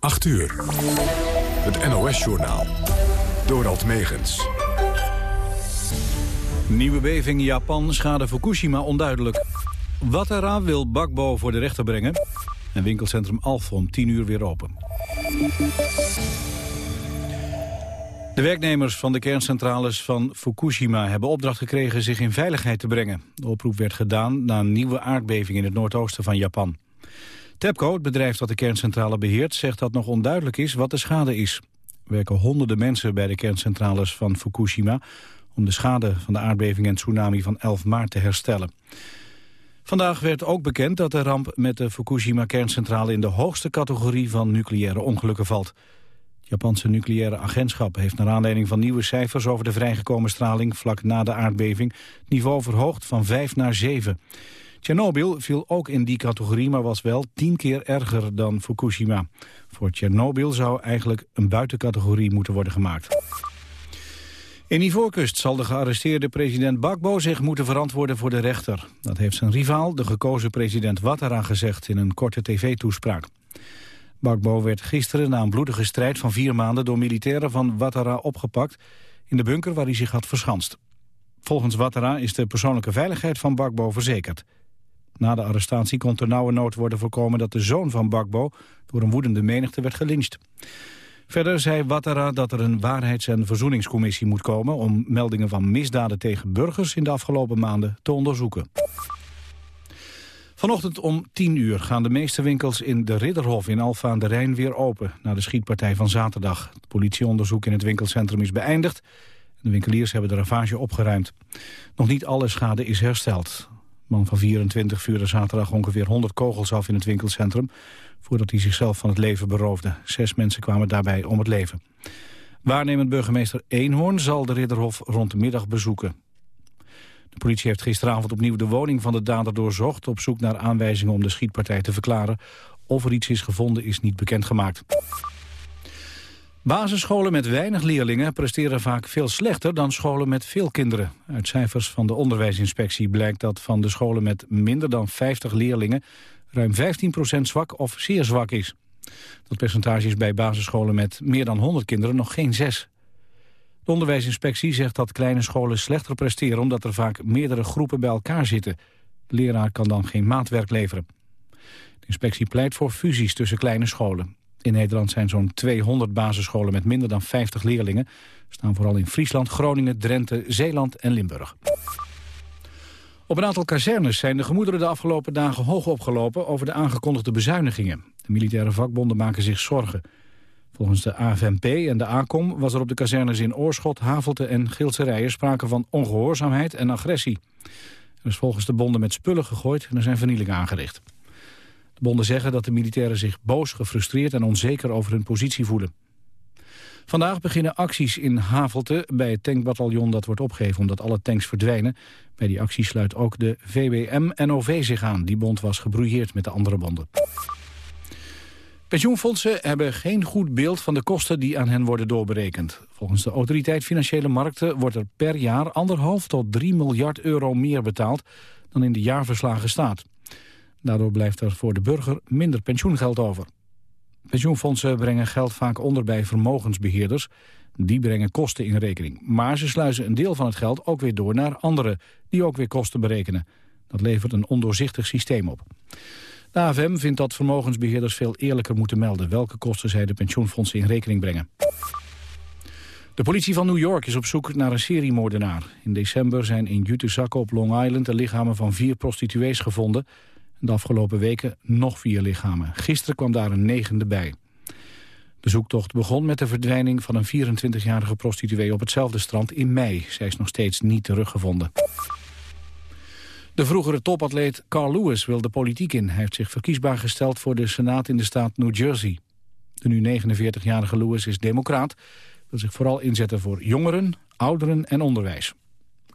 8 uur. Het NOS-journaal. Dorald Megens. Nieuwe beving in Japan, schade Fukushima onduidelijk. Watara wil Bakbo voor de rechter brengen. En winkelcentrum Alf om 10 uur weer open. De werknemers van de kerncentrales van Fukushima hebben opdracht gekregen zich in veiligheid te brengen. De oproep werd gedaan na een nieuwe aardbeving in het noordoosten van Japan. TEPCO, het bedrijf dat de kerncentrale beheert, zegt dat nog onduidelijk is wat de schade is. Er werken honderden mensen bij de kerncentrales van Fukushima om de schade van de aardbeving en tsunami van 11 maart te herstellen. Vandaag werd ook bekend dat de ramp met de Fukushima-kerncentrale in de hoogste categorie van nucleaire ongelukken valt. Het Japanse nucleaire agentschap heeft naar aanleiding van nieuwe cijfers over de vrijgekomen straling vlak na de aardbeving niveau verhoogd van 5 naar 7. Tsjernobyl viel ook in die categorie, maar was wel tien keer erger dan Fukushima. Voor Tsjernobyl zou eigenlijk een buitencategorie moeten worden gemaakt. In Ivoorkust zal de gearresteerde president Bakbo zich moeten verantwoorden voor de rechter. Dat heeft zijn rivaal, de gekozen president Ouattara, gezegd in een korte tv-toespraak. Bakbo werd gisteren na een bloedige strijd van vier maanden door militairen van Ouattara opgepakt in de bunker waar hij zich had verschanst. Volgens Ouattara is de persoonlijke veiligheid van Bakbo verzekerd. Na de arrestatie kon ter nauwe nood worden voorkomen dat de zoon van Bakbo door een woedende menigte werd gelyncht. Verder zei Ouattara dat er een waarheids- en verzoeningscommissie moet komen... om meldingen van misdaden tegen burgers in de afgelopen maanden te onderzoeken. Vanochtend om 10 uur gaan de meeste winkels in de Ridderhof in Alfa aan de Rijn weer open... na de schietpartij van zaterdag. Het politieonderzoek in het winkelcentrum is beëindigd. De winkeliers hebben de ravage opgeruimd. Nog niet alle schade is hersteld. Man van 24 vuurde zaterdag ongeveer 100 kogels af in het winkelcentrum voordat hij zichzelf van het leven beroofde. Zes mensen kwamen daarbij om het leven. Waarnemend burgemeester Eenhoorn zal de Ridderhof rond de middag bezoeken. De politie heeft gisteravond opnieuw de woning van de dader doorzocht... op zoek naar aanwijzingen om de schietpartij te verklaren. Of er iets is gevonden is niet bekendgemaakt. Basisscholen met weinig leerlingen presteren vaak veel slechter dan scholen met veel kinderen. Uit cijfers van de onderwijsinspectie blijkt dat van de scholen met minder dan 50 leerlingen ruim 15% zwak of zeer zwak is. Dat percentage is bij basisscholen met meer dan 100 kinderen nog geen 6. De onderwijsinspectie zegt dat kleine scholen slechter presteren... omdat er vaak meerdere groepen bij elkaar zitten. De leraar kan dan geen maatwerk leveren. De inspectie pleit voor fusies tussen kleine scholen. In Nederland zijn zo'n 200 basisscholen met minder dan 50 leerlingen. Staan vooral in Friesland, Groningen, Drenthe, Zeeland en Limburg. Op een aantal kazernes zijn de gemoederen de afgelopen dagen hoog opgelopen over de aangekondigde bezuinigingen. De militaire vakbonden maken zich zorgen. Volgens de AFNP en de ACOM was er op de kazernes in Oorschot, Havelte en Gilserijen sprake van ongehoorzaamheid en agressie. Er is volgens de bonden met spullen gegooid en er zijn vernielingen aangericht. De bonden zeggen dat de militairen zich boos, gefrustreerd en onzeker over hun positie voelen. Vandaag beginnen acties in Havelte bij het tankbataljon dat wordt opgegeven omdat alle tanks verdwijnen. Bij die actie sluit ook de VBM-NOV zich aan. Die bond was gebrouilleerd met de andere bonden. Pensioenfondsen hebben geen goed beeld van de kosten die aan hen worden doorberekend. Volgens de autoriteit Financiële Markten wordt er per jaar anderhalf tot 3 miljard euro meer betaald dan in de jaarverslagen staat. Daardoor blijft er voor de burger minder pensioengeld over. Pensioenfondsen brengen geld vaak onder bij vermogensbeheerders. Die brengen kosten in rekening. Maar ze sluizen een deel van het geld ook weer door naar anderen... die ook weer kosten berekenen. Dat levert een ondoorzichtig systeem op. De AFM vindt dat vermogensbeheerders veel eerlijker moeten melden... welke kosten zij de pensioenfondsen in rekening brengen. De politie van New York is op zoek naar een seriemoordenaar. In december zijn in Jutezakken op Long Island de lichamen van vier prostituees gevonden. De afgelopen weken nog vier lichamen. Gisteren kwam daar een negende bij. De zoektocht begon met de verdwijning van een 24-jarige prostituee op hetzelfde strand in mei. Zij is nog steeds niet teruggevonden. De vroegere topatleet Carl Lewis wil de politiek in. Hij heeft zich verkiesbaar gesteld voor de Senaat in de staat New Jersey. De nu 49-jarige Lewis is democraat. Wil zich vooral inzetten voor jongeren, ouderen en onderwijs.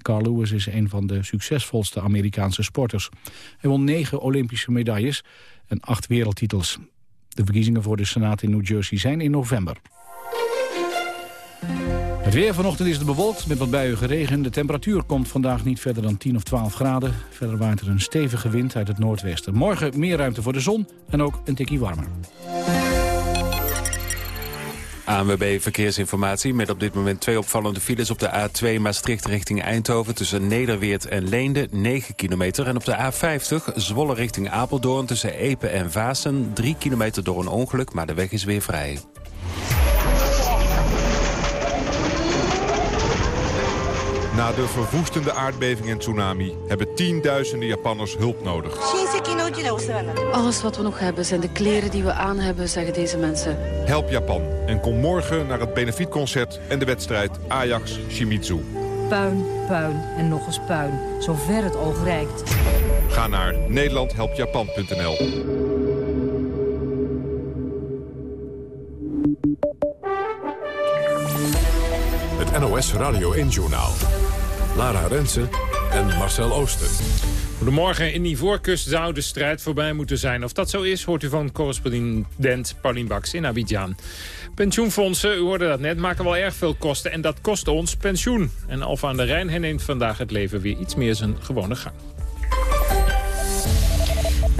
Carl Lewis is een van de succesvolste Amerikaanse sporters. Hij won negen Olympische medailles en acht wereldtitels. De verkiezingen voor de Senaat in New Jersey zijn in november. Het weer vanochtend is het bewolkt met wat buien regen. De temperatuur komt vandaag niet verder dan 10 of 12 graden. Verder waait er een stevige wind uit het noordwesten. Morgen meer ruimte voor de zon en ook een tikkie warmer. ANWB Verkeersinformatie met op dit moment twee opvallende files op de A2 Maastricht richting Eindhoven tussen Nederweert en Leende 9 kilometer. En op de A50 Zwolle richting Apeldoorn tussen Epe en Vaassen 3 kilometer door een ongeluk, maar de weg is weer vrij. Na de verwoestende aardbeving en tsunami hebben tienduizenden Japanners hulp nodig. Alles wat we nog hebben zijn de kleren die we aan hebben, zeggen deze mensen. Help Japan en kom morgen naar het benefietconcert en de wedstrijd Ajax-Shimizu. Puin, puin en nog eens puin, zover het oog reikt. Ga naar nederlandhelpjapan.nl Het NOS Radio 1-journaal. Lara Rensen en Marcel Ooster. Goedemorgen. In die voorkust zou de strijd voorbij moeten zijn. Of dat zo is, hoort u van correspondent Paulien Baks in Abidjan. Pensioenfondsen, u hoorde dat net, maken wel erg veel kosten. En dat kost ons pensioen. En Alfa aan de Rijn herneemt vandaag het leven weer iets meer zijn gewone gang.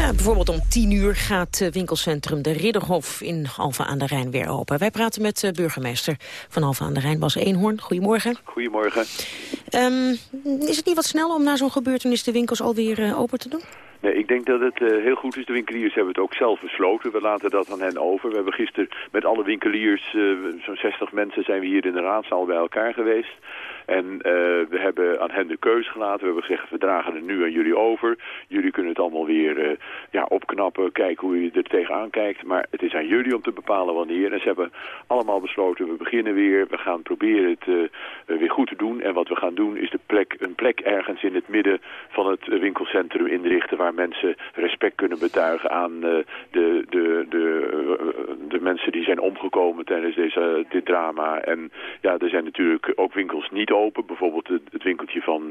Ja, bijvoorbeeld om tien uur gaat uh, winkelcentrum De Ridderhof in Alphen aan de Rijn weer open. Wij praten met uh, burgemeester van Alphen aan de Rijn, Bas Eenhoorn. Goedemorgen. Goedemorgen. Um, is het niet wat snel om na zo'n gebeurtenis de winkels alweer uh, open te doen? Nee, ik denk dat het uh, heel goed is. De winkeliers hebben het ook zelf besloten. We laten dat aan hen over. We hebben gisteren met alle winkeliers, uh, zo'n 60 mensen, zijn we hier in de raadzaal bij elkaar geweest. En uh, we hebben aan hen de keuze gelaten. We hebben gezegd, we dragen het nu aan jullie over. Jullie kunnen het allemaal weer uh, ja, opknappen, kijken hoe je er tegenaan kijkt. Maar het is aan jullie om te bepalen wanneer. En ze hebben allemaal besloten, we beginnen weer. We gaan proberen het uh, weer goed te doen. En wat we gaan doen is de plek, een plek ergens in het midden van het winkelcentrum inrichten... waar mensen respect kunnen betuigen aan de, de, de, de mensen die zijn omgekomen tijdens deze, dit drama. En ja, er zijn natuurlijk ook winkels niet open. Bijvoorbeeld het, winkeltje van uh,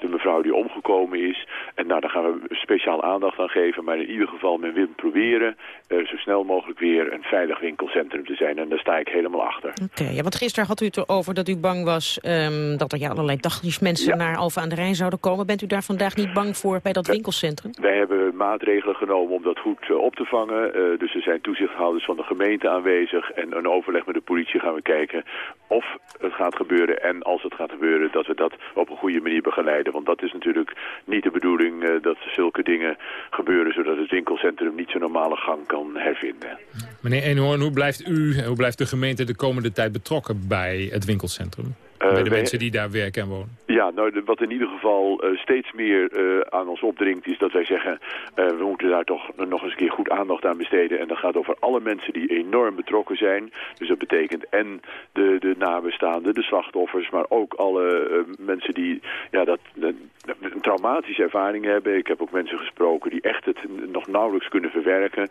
de mevrouw die omgekomen is. En nou, daar gaan we speciaal aandacht aan geven. Maar in ieder geval, men wil proberen uh, zo snel mogelijk weer een veilig winkelcentrum te zijn. En daar sta ik helemaal achter. Oké, okay, ja, want gisteren had u het erover dat u bang was um, dat er ja, allerlei dagjes mensen ja. naar Alphen aan de Rijn zouden komen. Bent u daar vandaag niet bang voor bij dat winkelcentrum? Wij hebben maatregelen genomen om dat goed uh, op te vangen. Dus er zijn toezichthouders van de gemeente aanwezig. En een overleg met de politie gaan we kijken of het gaat gebeuren. En als het gaat gebeuren, dat we dat op een goede manier begeleiden. Want dat is natuurlijk niet de bedoeling uh, dat zulke dingen gebeuren... zodat het winkelcentrum niet zijn normale gang kan hervinden. Meneer Eenhoorn, hoe blijft u, hoe blijft de gemeente de komende tijd betrokken bij het winkelcentrum? Uh, bij de mensen die daar werken en wonen? Ja, nou, wat in ieder geval uh, steeds meer uh, aan ons opdringt... is dat wij zeggen, we moeten daar toch nog eens een keer goed aandacht aan besteden. En dat gaat over alle mensen die enorm betrokken zijn. Dus dat betekent en de, de nabestaanden, de slachtoffers... maar ook alle mensen die ja, dat, een traumatische ervaring hebben. Ik heb ook mensen gesproken die echt het nog nauwelijks kunnen verwerken.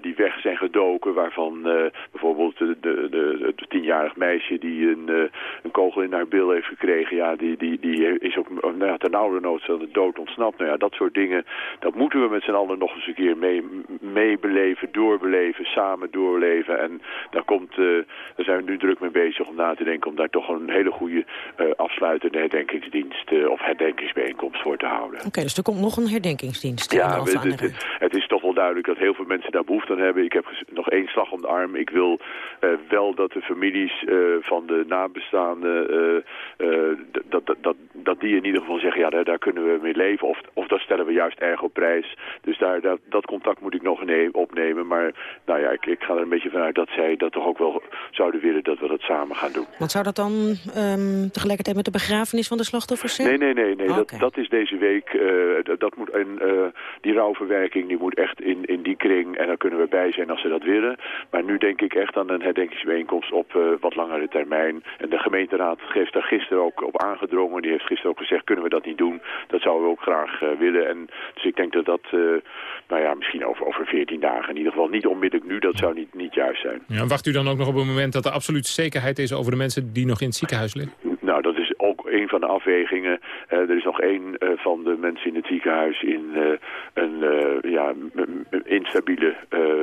die weg zijn gedoken, waarvan bijvoorbeeld de, de, de, de tienjarig meisje... die een, een kogel in haar bil heeft gekregen, ja, die, die, die is ook nou ja, ten oude nood de dood ontsnapt. Nou ja, dat soort dingen, dat moeten we met z'n allen nog eens een keer meebeleven, mee doorbeleven, samen doorleven. En daar, komt, uh, daar zijn we nu druk mee bezig om na te denken om daar toch een hele goede uh, afsluitende herdenkingsdienst uh, of herdenkingsbijeenkomst voor te houden. Oké, okay, dus er komt nog een herdenkingsdienst. Ja, we, het, het, het is toch wel duidelijk dat heel veel mensen daar behoefte aan hebben. Ik heb nog één slag om de arm. Ik wil wel dat de families van de nabestaanden dat, dat, dat, dat die in ieder geval zeggen, ja, daar, daar kunnen we mee leven. Of, of dat stellen we juist erg op prijs. Dus daar, dat, dat contact moet ik nog opnemen. Maar nou ja, ik, ik ga er een beetje vanuit dat zij dat toch ook wel zouden willen dat we dat samen gaan doen. Want zou dat dan um, tegelijkertijd met de begrafenis van de slachtoffers zijn? Nee, nee, nee. nee. Oh, okay. dat, dat is deze week, uh, dat, dat moet en, die rouwverwerking die moet echt in, in die kring. En daar kunnen we bij zijn als ze dat willen. Maar nu denk ik echt aan een herdenkingsbijeenkomst op wat langere termijn. En de gemeenteraad heeft daar gisteren ook op aangedrongen. Die heeft gisteren ook gezegd, kunnen we dat niet doen? Dat zouden we ook graag uh, willen. En, dus ik denk dat dat, uh, nou ja, misschien over, over 14 dagen in ieder geval niet onmiddellijk nu. Dat zou niet, niet juist zijn. Ja, wacht u dan ook nog op een moment dat er absoluut zekerheid is over de mensen die nog in het ziekenhuis liggen? Nou, dat is ook een van de afwegingen. er is nog één van de mensen in het ziekenhuis in een ja, instabiele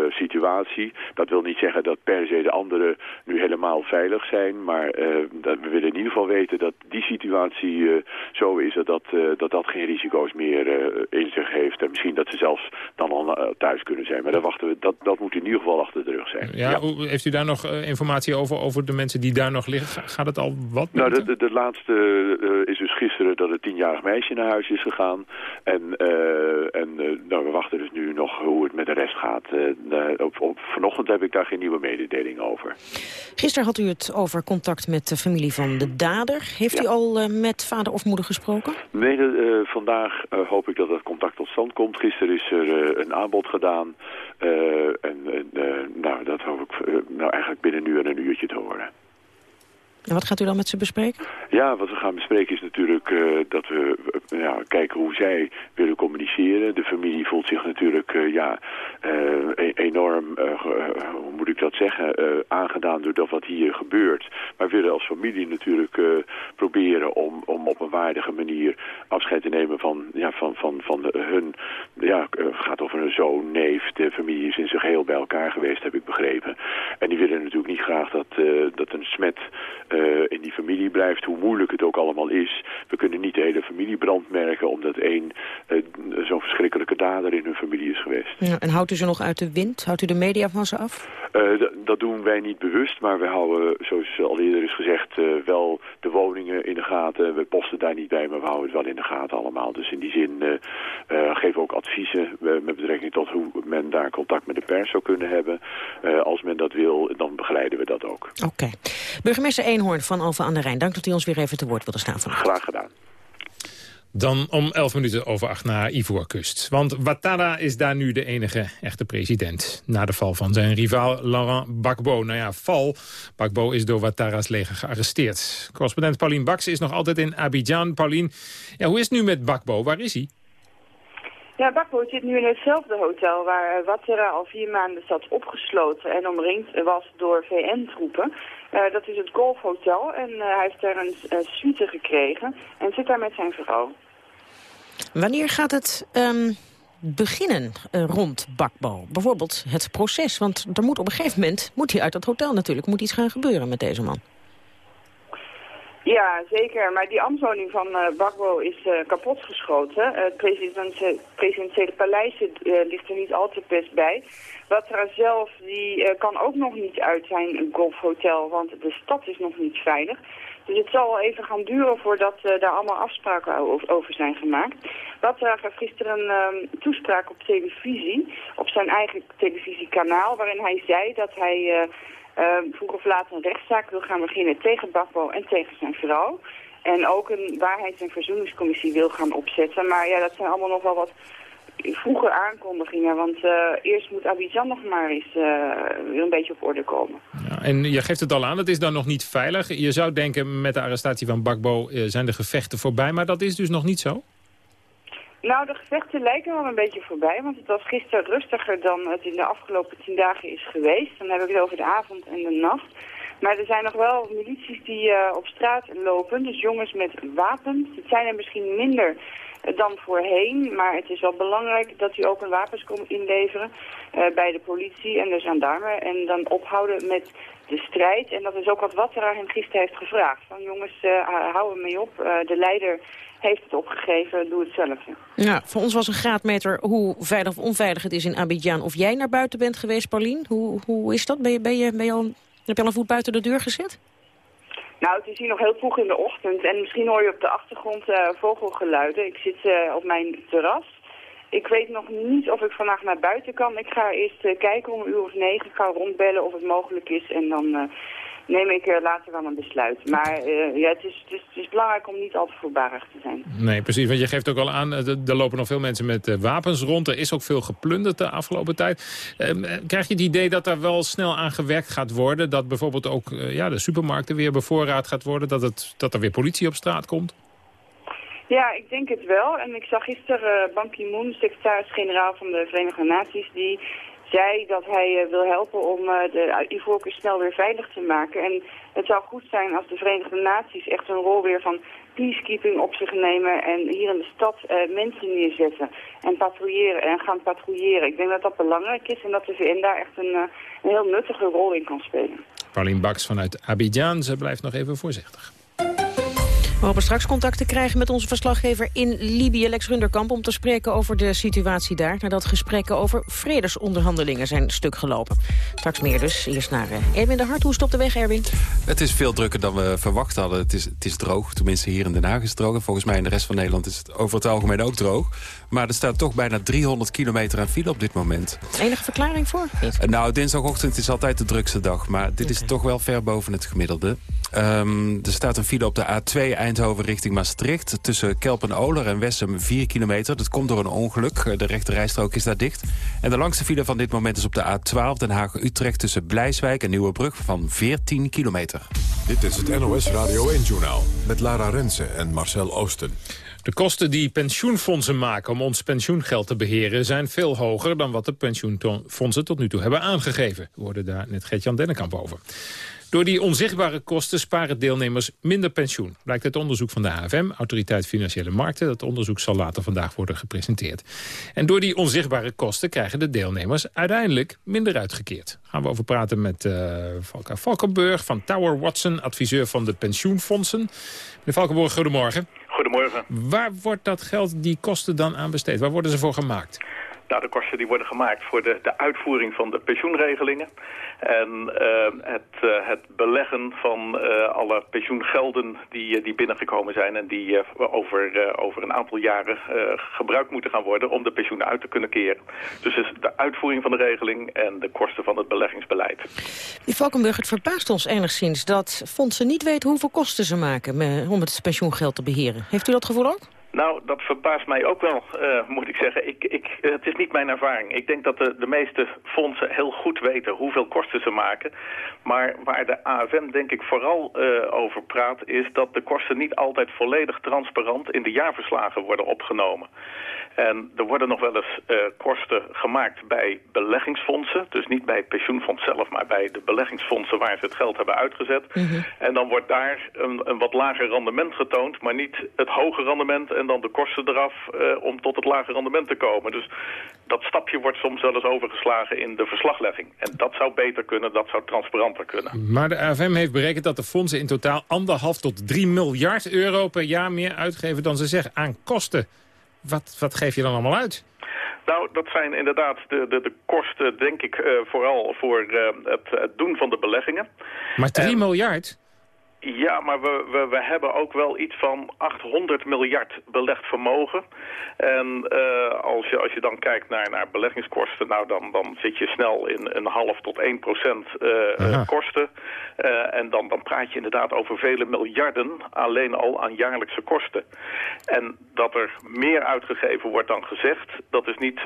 situatie. Dat wil niet zeggen dat per se de anderen nu helemaal veilig zijn. Maar dat, we willen in ieder geval weten dat die situatie zo is dat dat, dat dat geen risico's meer in zich heeft. En misschien dat ze zelfs dan al thuis kunnen zijn. Maar dat, wachten we, dat, dat moet in ieder geval achter de rug zijn. Ja, Heeft u daar nog informatie over, over de mensen die daar nog liggen? Gaat het al wat Nou, de, de, laatste is dus gisteren dat het tienjarig meisje naar huis is gegaan. En, en nou, we wachten dus nu nog hoe het met de rest gaat. op, op, vanochtend heb ik daar geen nieuwe mededeling over. Gisteren had u het over contact met de familie van de dader. Heeft u al met vader of moeder gesproken? Nee, vandaag hoop ik dat dat contact tot stand komt. Gisteren is er een aanbod gedaan. en nou, dat hoop ik nou, eigenlijk binnen nu en een uurtje te horen. En wat gaat u dan met ze bespreken? Ja, wat we gaan bespreken is natuurlijk uh, dat we uh, ja, kijken hoe zij willen communiceren. De familie voelt zich natuurlijk uh, ja, e enorm, hoe moet ik dat zeggen, aangedaan door dat wat hier gebeurt. Maar we willen als familie natuurlijk proberen om, om op een waardige manier afscheid te nemen van, ja, van, van, van de, hun, ja, gaat over een zoon, neef. De familie is in zijn geheel bij elkaar geweest, heb ik begrepen. En die willen natuurlijk niet graag dat, dat een smet in die familie blijft, hoe moeilijk het ook allemaal is. We kunnen niet de hele familie brandmerken omdat één uh, zo'n verschrikkelijke dader in hun familie is geweest. Ja, en houdt u ze nog uit de wind? Houdt u de media van ze af? Uh, dat doen wij niet bewust, maar we houden, zoals al eerder is gezegd, wel de woningen in de gaten. We posten daar niet bij, maar we houden het wel in de gaten allemaal. Dus in die zin geven we ook adviezen met betrekking tot hoe men daar contact met de pers zou kunnen hebben. als men dat wil, dan begeleiden we dat ook. Oké. Burgemeester Eenhoorn van Alphen aan de Rijn. Dank dat u ons weer even te woord wilde staan vandaag. Graag gedaan. Dan om 11 minuten over acht naar Ivoorkust. Want Ouattara is daar nu de enige echte president. Na de val van zijn rivaal Laurent Gbagbo. Nou ja, val. Gbagbo is door Ouattara's leger gearresteerd. Correspondent Pauline Baks is nog altijd in Abidjan. Pauline, ja, hoe is het nu met Gbagbo? Waar is hij? Ja, Bakbo zit nu in hetzelfde hotel waar Ouattara al vier maanden zat opgesloten en omringd was door VN-troepen. Uh, dat is het Golfhotel en uh, hij heeft daar een uh, suite gekregen en zit daar met zijn vrouw. Wanneer gaat het um, beginnen rond Bakbo? Bijvoorbeeld het proces, want er moet op een gegeven moment, moet hij uit dat hotel natuurlijk, moet iets gaan gebeuren met deze man. Ja, zeker. Maar die ambtswoning van uh, is uh, kapotgeschoten. het presidentiële paleis ligt er niet al te best bij. Watra zelf die, kan ook nog niet uit zijn golfhotel, want de stad is nog niet veilig. Dus het zal even gaan duren voordat daar allemaal afspraken over zijn gemaakt. Watra gaf gisteren een um, toespraak op televisie, op zijn eigen televisiekanaal, waarin hij zei dat hij vroeg of laat een rechtszaak wil gaan beginnen tegen Bakbo en tegen zijn vrouw. En ook een waarheids- en verzoeningscommissie wil gaan opzetten. Maar ja, dat zijn allemaal nog wel wat vroege aankondigingen. Want uh, eerst moet Abidjan nog maar eens uh, weer een beetje op orde komen. Ja, en je geeft het al aan, het is dan nog niet veilig. Je zou denken met de arrestatie van Bakbo zijn de gevechten voorbij. Maar dat is dus nog niet zo? Nou, de gevechten lijken wel een beetje voorbij, want het was gisteren rustiger dan het in de afgelopen tien dagen is geweest. Dan heb ik het over de avond en de nacht. Maar er zijn nog wel milities die uh, op straat lopen, dus jongens met wapens. Het zijn er misschien minder dan voorheen, maar het is wel belangrijk dat u ook een wapens komt inleveren uh, bij de politie en de gendarmen. En dan ophouden met de strijd. En dat is ook wat Wattera hem gisteren heeft gevraagd. Van jongens, uh, hou er mee op. de leider heeft het opgegeven, doe het zelf. Ja, voor ons was een graadmeter hoe veilig of onveilig het is in Abidjan. Of jij naar buiten bent geweest, Paulien? Hoe, hoe is dat? Ben je, ben je, ben je al, heb je al een voet buiten de deur gezet? Nou, het is hier nog heel vroeg in de ochtend en misschien hoor je op de achtergrond uh, vogelgeluiden. Ik zit uh, op mijn terras. Ik weet nog niet of ik vandaag naar buiten kan. Ik ga eerst uh, kijken om een uur of negen. Ik ga rondbellen of het mogelijk is en dan neem ik later wel een besluit. Maar uh, ja, het, is, het, is, het is belangrijk om niet al te voorbarig te zijn. Nee, precies. Want je geeft ook al aan, er lopen nog veel mensen met uh, wapens rond. Er is ook veel geplunderd de afgelopen tijd. Uh, krijg je het idee dat daar wel snel aan gewerkt gaat worden? Dat bijvoorbeeld ook ja, de supermarkten weer bevoorraad gaat worden? Dat, het, dat er weer politie op straat komt? Ja, ik denk het wel. En ik zag gisteren Ban Ki-moon, secretaris-generaal van de Verenigde Naties... die zei dat hij wil helpen om de Ivoorkust snel weer veilig te maken. En het zou goed zijn als de Verenigde Naties echt een rol weer van peacekeeping op zich nemen en hier in de stad mensen neerzetten en patrouilleren en gaan patrouilleren. Ik denk dat dat belangrijk is en dat de VN daar echt een, een heel nuttige rol in kan spelen. Paulien Baks vanuit Abidjan, ze blijft nog even voorzichtig. We hopen straks contact te krijgen met onze verslaggever in Libië, Lex Runderkamp... om te spreken over de situatie daar... nadat gesprekken over vredesonderhandelingen zijn stuk gelopen. Straks meer dus. Eerst naar uh, Erwin de Hart. Hoe stopt de weg, Erwin? Het is veel drukker dan we verwacht hadden. Het is, het is droog, tenminste hier in Den Haag is het droog. volgens mij in de rest van Nederland is het over het algemeen ook droog. Maar er staat toch bijna 300 kilometer aan file op dit moment. Enige verklaring voor? Uh, nou, dinsdagochtend is altijd de drukste dag. Maar dit is toch wel ver boven het gemiddelde. Um, er staat een file op de A2 Eindhoven richting Maastricht. Tussen Kelpen-Oler en Wessem 4 kilometer. Dat komt door een ongeluk. De rechterrijstrook is daar dicht. En de langste file van dit moment is op de A12 Den Haag-Utrecht... tussen Blijswijk en Nieuwebrug van 14 kilometer. Dit is het NOS Radio 1-journaal met Lara Rensen en Marcel Oosten. De kosten die pensioenfondsen maken om ons pensioengeld te beheren... zijn veel hoger dan wat de pensioenfondsen tot nu toe hebben aangegeven. We hoorden daar net Gert-Jan Dennekamp over. Door die onzichtbare kosten sparen deelnemers minder pensioen. Blijkt uit onderzoek van de AFM, Autoriteit Financiële Markten. Dat onderzoek zal later vandaag worden gepresenteerd. En door die onzichtbare kosten krijgen de deelnemers uiteindelijk minder uitgekeerd. Daar gaan we over praten met uh, Valka Valkenburg van Tower Watson, adviseur van de pensioenfondsen. Meneer Valkenburg, goedemorgen. Goedemorgen. Waar wordt dat geld, die kosten dan aan besteed? Waar worden ze voor gemaakt? Nou, de kosten die worden gemaakt voor de, de uitvoering van de pensioenregelingen. En uh, het, uh, het beleggen van uh, alle pensioengelden die, die binnengekomen zijn... en die over, over een aantal jaren gebruikt moeten gaan worden... om de pensioenen uit te kunnen keren. Dus is de uitvoering van de regeling en de kosten van het beleggingsbeleid. Die Valkenburg, het verbaast ons enigszins dat fondsen niet weten... hoeveel kosten ze maken om het pensioengeld te beheren. Heeft u dat gevoel ook? Nou, dat verbaast mij ook wel, uh, moet ik zeggen. Ik, ik, het is niet mijn ervaring. Ik denk dat de, de meeste fondsen heel goed weten hoeveel kosten ze maken. Maar waar de AFM denk ik vooral uh, over praat... is dat de kosten niet altijd volledig transparant in de jaarverslagen worden opgenomen. En er worden nog wel eens uh, kosten gemaakt bij beleggingsfondsen. Dus niet bij het pensioenfonds zelf, maar bij de beleggingsfondsen waar ze het geld hebben uitgezet. Mm -hmm. En dan wordt daar een, een, wat lager rendement getoond, maar niet het hoge rendement en dan de kosten eraf uh, om tot het lage rendement te komen. Dus dat stapje wordt soms wel eens overgeslagen in de verslaglegging. En dat zou beter kunnen, dat zou transparanter kunnen. Maar de AFM heeft berekend dat de fondsen in totaal anderhalf tot 3 miljard euro per jaar meer uitgeven dan ze zeggen aan kosten. Wat, wat geef je dan allemaal uit? Nou, dat zijn inderdaad de, de, de kosten, denk ik, uh, vooral voor uh, het, het, doen van de beleggingen. Maar 3 miljard? Ja, maar we, we, we hebben ook wel iets van 800 miljard belegd vermogen. En uh, als, je, als je dan kijkt naar, naar beleggingskosten, nou dan, dan zit je snel in een half tot 1 procent uh, kosten. Uh, en dan, dan praat je inderdaad over vele miljarden alleen al aan jaarlijkse kosten. En dat er meer uitgegeven wordt dan gezegd, dat is niet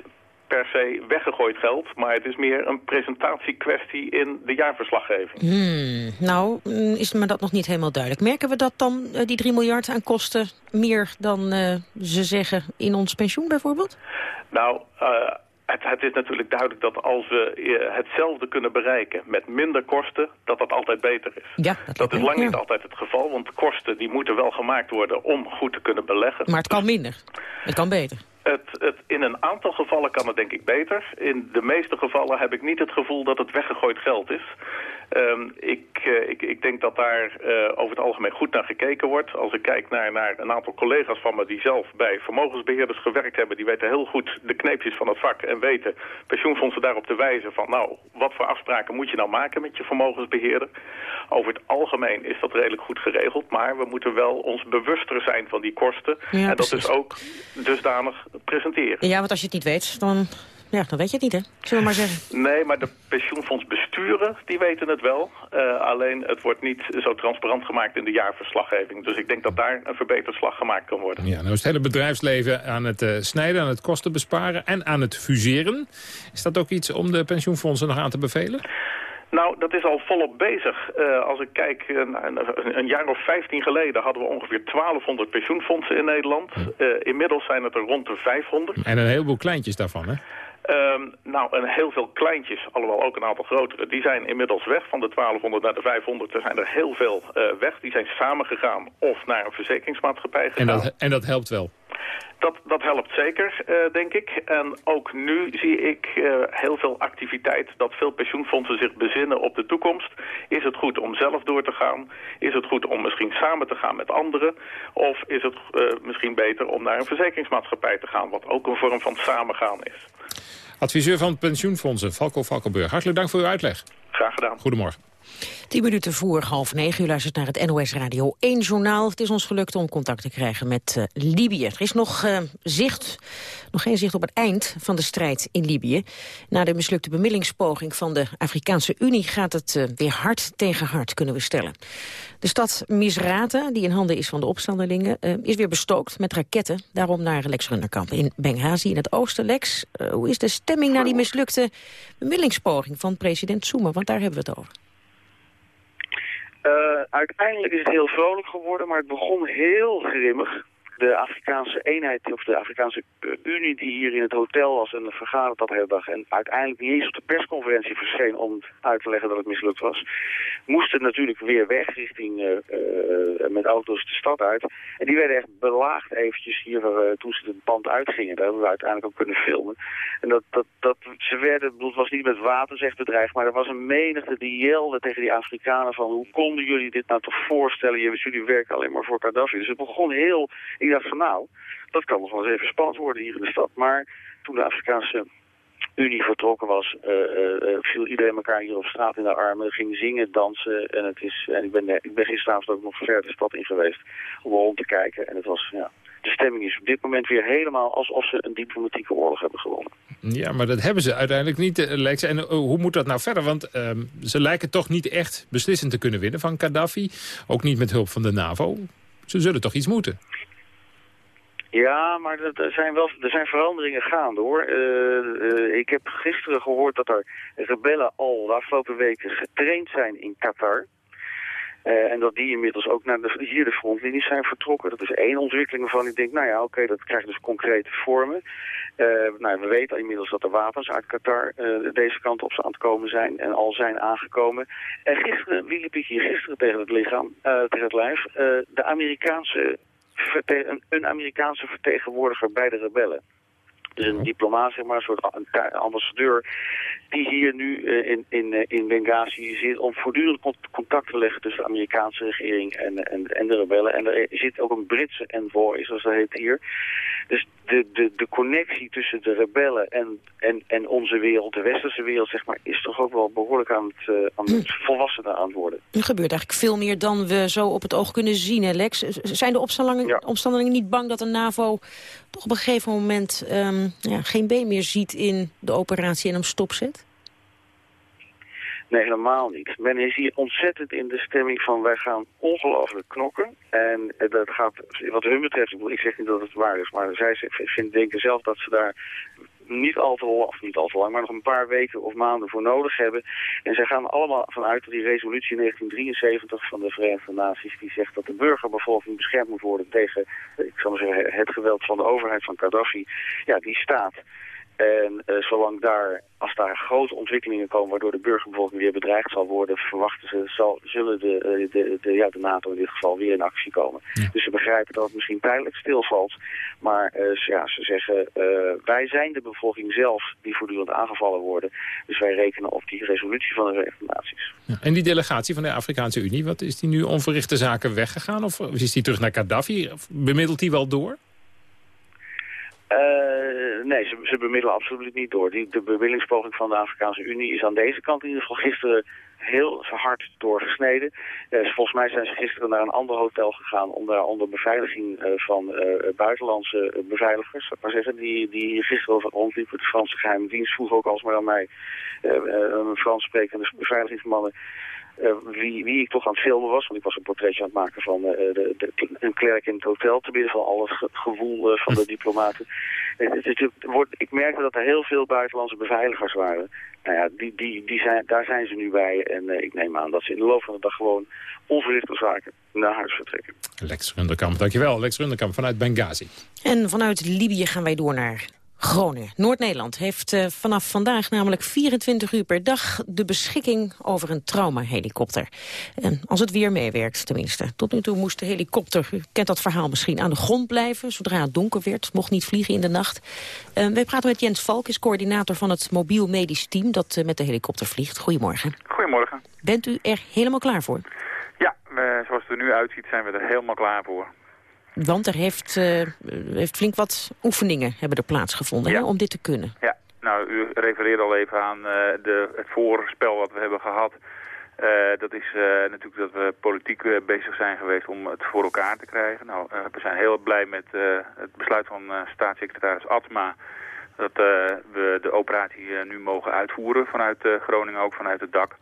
per se weggegooid geld, maar het is meer een presentatiekwestie in de jaarverslaggeving. Hmm, nou, is me dat nog niet helemaal duidelijk. Merken we dat dan, uh, die 3 miljard aan kosten, meer dan uh, ze zeggen in ons pensioen bijvoorbeeld? Nou, uh, het, het, is natuurlijk duidelijk dat als we hetzelfde kunnen bereiken met minder kosten, dat dat altijd beter is. Ja, dat, dat is lang niet altijd het geval, want kosten die moeten wel gemaakt worden om goed te kunnen beleggen. Maar het kan minder. Het kan beter. Het, het, in een aantal gevallen kan het denk ik beter. In de meeste gevallen heb ik niet het gevoel dat het weggegooid geld is. Um, ik, uh, ik, ik, denk dat daar uh, over het algemeen goed naar gekeken wordt. Als ik kijk naar, naar een aantal collega's van me die zelf bij vermogensbeheerders gewerkt hebben... die weten heel goed de kneepjes van het vak en weten pensioenfondsen daarop te wijzen... van nou, wat voor afspraken moet je nou maken met je vermogensbeheerder? Over het algemeen is dat redelijk goed geregeld... maar we moeten wel ons bewuster zijn van die kosten... Ja, en dat precies. dus ook dusdanig presenteren. Ja, want als je het niet weet, dan ja, dan weet je het niet, hè? Zullen we maar zeggen. Nee, maar de pensioenfondsbesturen, die weten het wel. Uh, alleen, het wordt niet zo transparant gemaakt in de jaarverslaggeving. Dus ik denk dat daar een verbeterd slag gemaakt kan worden. Ja, nou is het hele bedrijfsleven aan het uh, snijden, aan het kosten besparen en aan het fuseren. Is dat ook iets om de pensioenfondsen nog aan te bevelen? Nou, dat is al volop bezig. Uh, als ik kijk, uh, een, een, jaar of 15 geleden hadden we ongeveer 1200 pensioenfondsen in Nederland. Uh, inmiddels zijn het er rond de 500. En een heleboel kleintjes daarvan, hè? Ehm, nou, en heel veel kleintjes, alhoewel ook een aantal grotere, die zijn inmiddels weg. Van de 1200 naar de 500 er zijn er heel veel uh, weg. Die zijn samengegaan of naar een verzekeringsmaatschappij gegaan. En dat, en dat helpt wel? Dat, dat helpt zeker, uh, denk ik. En ook nu zie ik uh, heel veel activiteit dat veel pensioenfondsen zich bezinnen op de toekomst. Is het goed om zelf door te gaan? Is het goed om misschien samen te gaan met anderen? Of is het uh, misschien beter om naar een verzekeringsmaatschappij te gaan, wat ook een vorm van samengaan is? Adviseur van pensioenfondsen, Valko Valkenburg. Hartelijk dank voor uw uitleg. Graag gedaan. Goedemorgen. Tien minuten voor half negen. U luistert naar het NOS Radio 1 journaal. Het is ons gelukt om contact te krijgen met uh, Libië. Er is nog uh, zicht, nog geen zicht op het eind van de strijd in Libië. Na de mislukte bemiddelingspoging van de Afrikaanse Unie... gaat het uh, weer hard tegen hard, kunnen we stellen. De stad Misrata, die in handen is van de opstandelingen... is weer bestookt met raketten. Daarom naar Lex Runderkamp in Benghazi in het oosten. Lex, hoe is de stemming na die mislukte bemiddelingspoging van president Zuma? Want daar hebben we het over. Uh, uiteindelijk is het heel vrolijk geworden, maar het begon heel grimmig. De Afrikaanse eenheid, of de Afrikaanse Unie die hier in het hotel was en vergaderd dat hele dag... en uiteindelijk niet eens op de persconferentie verscheen om uit te leggen dat het mislukt was... moesten natuurlijk weer weg richting uh, uh, met auto's de stad uit. En die werden echt belaagd eventjes hier toen ze het pand uitgingen. Daar hebben we uiteindelijk ook kunnen filmen. En dat, dat, dat, ze werden, het was niet met water echt bedreigd... maar er was een menigte die yelde tegen die Afrikanen van... hoe konden jullie dit nou toch voorstellen? Jullie werken alleen maar voor Gaddafi. Dus het begon heel... dacht van nou, dat kan nog wel eens even spannend worden hier in de stad. Maar toen de Afrikaanse Unie vertrokken was, uh, uh, viel iedereen elkaar hier op straat in de armen, ging zingen, dansen. En, het is, en ik, ben, ik ben gisteravond ook nog ver de stad in geweest om rond te kijken. En het was, ja, de stemming is op dit moment weer helemaal alsof ze een diplomatieke oorlog hebben gewonnen. Ja, maar dat hebben ze uiteindelijk niet, Lex. En hoe moet dat nou verder? Want uh, ze lijken toch niet echt beslissend te kunnen winnen van Gaddafi. Ook niet met hulp van de NAVO. Ze zullen toch iets moeten? Ja, maar er zijn wel er zijn veranderingen gaande hoor. Uh, uh, ik heb gisteren gehoord dat er rebellen al de afgelopen weken getraind zijn in Qatar. Uh, en dat die inmiddels ook naar de, hier de frontlinies zijn vertrokken. Dat is één ontwikkeling waarvan ik denk, nou ja, oké, dat krijgt dus concrete vormen. nou, we weten inmiddels dat er wapens uit Qatar deze kant op aan het komen zijn en al zijn aangekomen. En gisteren, wie liep ik hier gisteren tegen het lichaam, tegen het lijf, de Amerikaanse een Amerikaanse vertegenwoordiger bij de rebellen. Dus een diplomaat, zeg maar, een soort ambassadeur, die hier nu uh, in, in, uh, in Benghazi zit om voortdurend contact te leggen tussen de Amerikaanse regering en, en, en de rebellen. En er zit ook een Britse envoy, zoals dat heet hier. Dus de, de, de connectie tussen de rebellen en, en, en onze wereld, de westerse wereld, zeg maar, is toch ook wel behoorlijk aan het, uh, aan het hm. volwassenen aan het worden. Er gebeurt eigenlijk veel meer dan we zo op het oog kunnen zien, hè Lex? Zijn de opstandelingen, ja. opstandelingen niet bang dat de NAVO toch op een gegeven moment um, ja, geen been meer ziet in de operatie en hem stopzet? Nee, helemaal niet. Men is hier ontzettend in de stemming van wij gaan ongelooflijk knokken. En dat gaat, wat hun betreft, ik zeg niet dat het waar is, maar zij vinden, denken zelf dat ze daar niet al te lang, of niet al te lang, maar nog een paar weken of maanden voor nodig hebben. En zij gaan allemaal vanuit die resolutie 1973 van de Verenigde Naties, die zegt dat de burgerbevolking beschermd moet worden tegen, ik zal maar zeggen, het geweld van de overheid van Gaddafi. Ja, die staat. En uh, zolang daar, als daar grote ontwikkelingen komen waardoor de burgerbevolking weer bedreigd zal worden, verwachten ze, zal, zullen de, de, de, ja, de NATO in dit geval weer in actie komen. Ja. Dus ze begrijpen dat het misschien tijdelijk stilvalt. Maar uh, ja, ze zeggen, uh, wij zijn de bevolking zelf die voortdurend aangevallen worden. Dus wij rekenen op die resolutie van de Verenigde Naties. Ja. En die delegatie van de Afrikaanse Unie, wat is die nu onverrichte zaken weggegaan? Of is die terug naar Gaddafi? Bemiddelt die wel door? Uh, nee, ze, ze bemiddelen absoluut niet door. Die, de bemiddelingspoging van de Afrikaanse Unie is aan deze kant in ieder geval gisteren heel hard doorgesneden. Uh, volgens mij zijn ze gisteren naar een ander hotel gegaan om daar onder beveiliging uh, van buitenlandse beveiligers, maar zeggen, die, die gisteren rondliepen. De Franse geheime dienst vroeg ook alsmaar aan mij, een Frans sprekende beveiligingsmannen, wie, wie ik toch aan het filmen was. Want ik was een portretje aan het maken van uh, de, de, een klerk in het hotel. Te midden van al het ge gewoel uh, van de diplomaten. Het, het, het wordt, ik merkte dat er heel veel buitenlandse beveiligers waren. Nou ja, die, die, die zijn, daar zijn ze nu bij. En ik neem aan dat ze in de loop van de dag gewoon onverrichte zaken naar huis vertrekken. Lex Runderkamp, dankjewel. Lex Runderkamp vanuit Benghazi. En vanuit Libië gaan wij door naar Groningen, Noord-Nederland, heeft uh, vanaf vandaag namelijk 24 uur per dag de beschikking over een traumahelikopter. En als het weer meewerkt tenminste. Tot nu toe moest de helikopter, u kent dat verhaal misschien, aan de grond blijven zodra het donker werd, mocht niet vliegen in de nacht. Uh, wij praten met Jens Valk, is coördinator van het mobiel medisch team dat uh, met de helikopter vliegt. Goedemorgen. Goedemorgen. Bent u er helemaal klaar voor? Ja, zoals het er nu uitziet zijn we er helemaal klaar voor. Want er heeft, uh, heeft flink wat oefeningen hebben er plaatsgevonden ja. hè, om dit te kunnen. Ja, nou u refereerde al even aan uh, de, het voorspel wat we hebben gehad. Uh, dat is natuurlijk dat we politiek bezig zijn geweest om het voor elkaar te krijgen. Nou, we zijn heel blij met het besluit van staatssecretaris Atma... dat we de operatie nu mogen uitvoeren vanuit Groningen, ook vanuit het dak...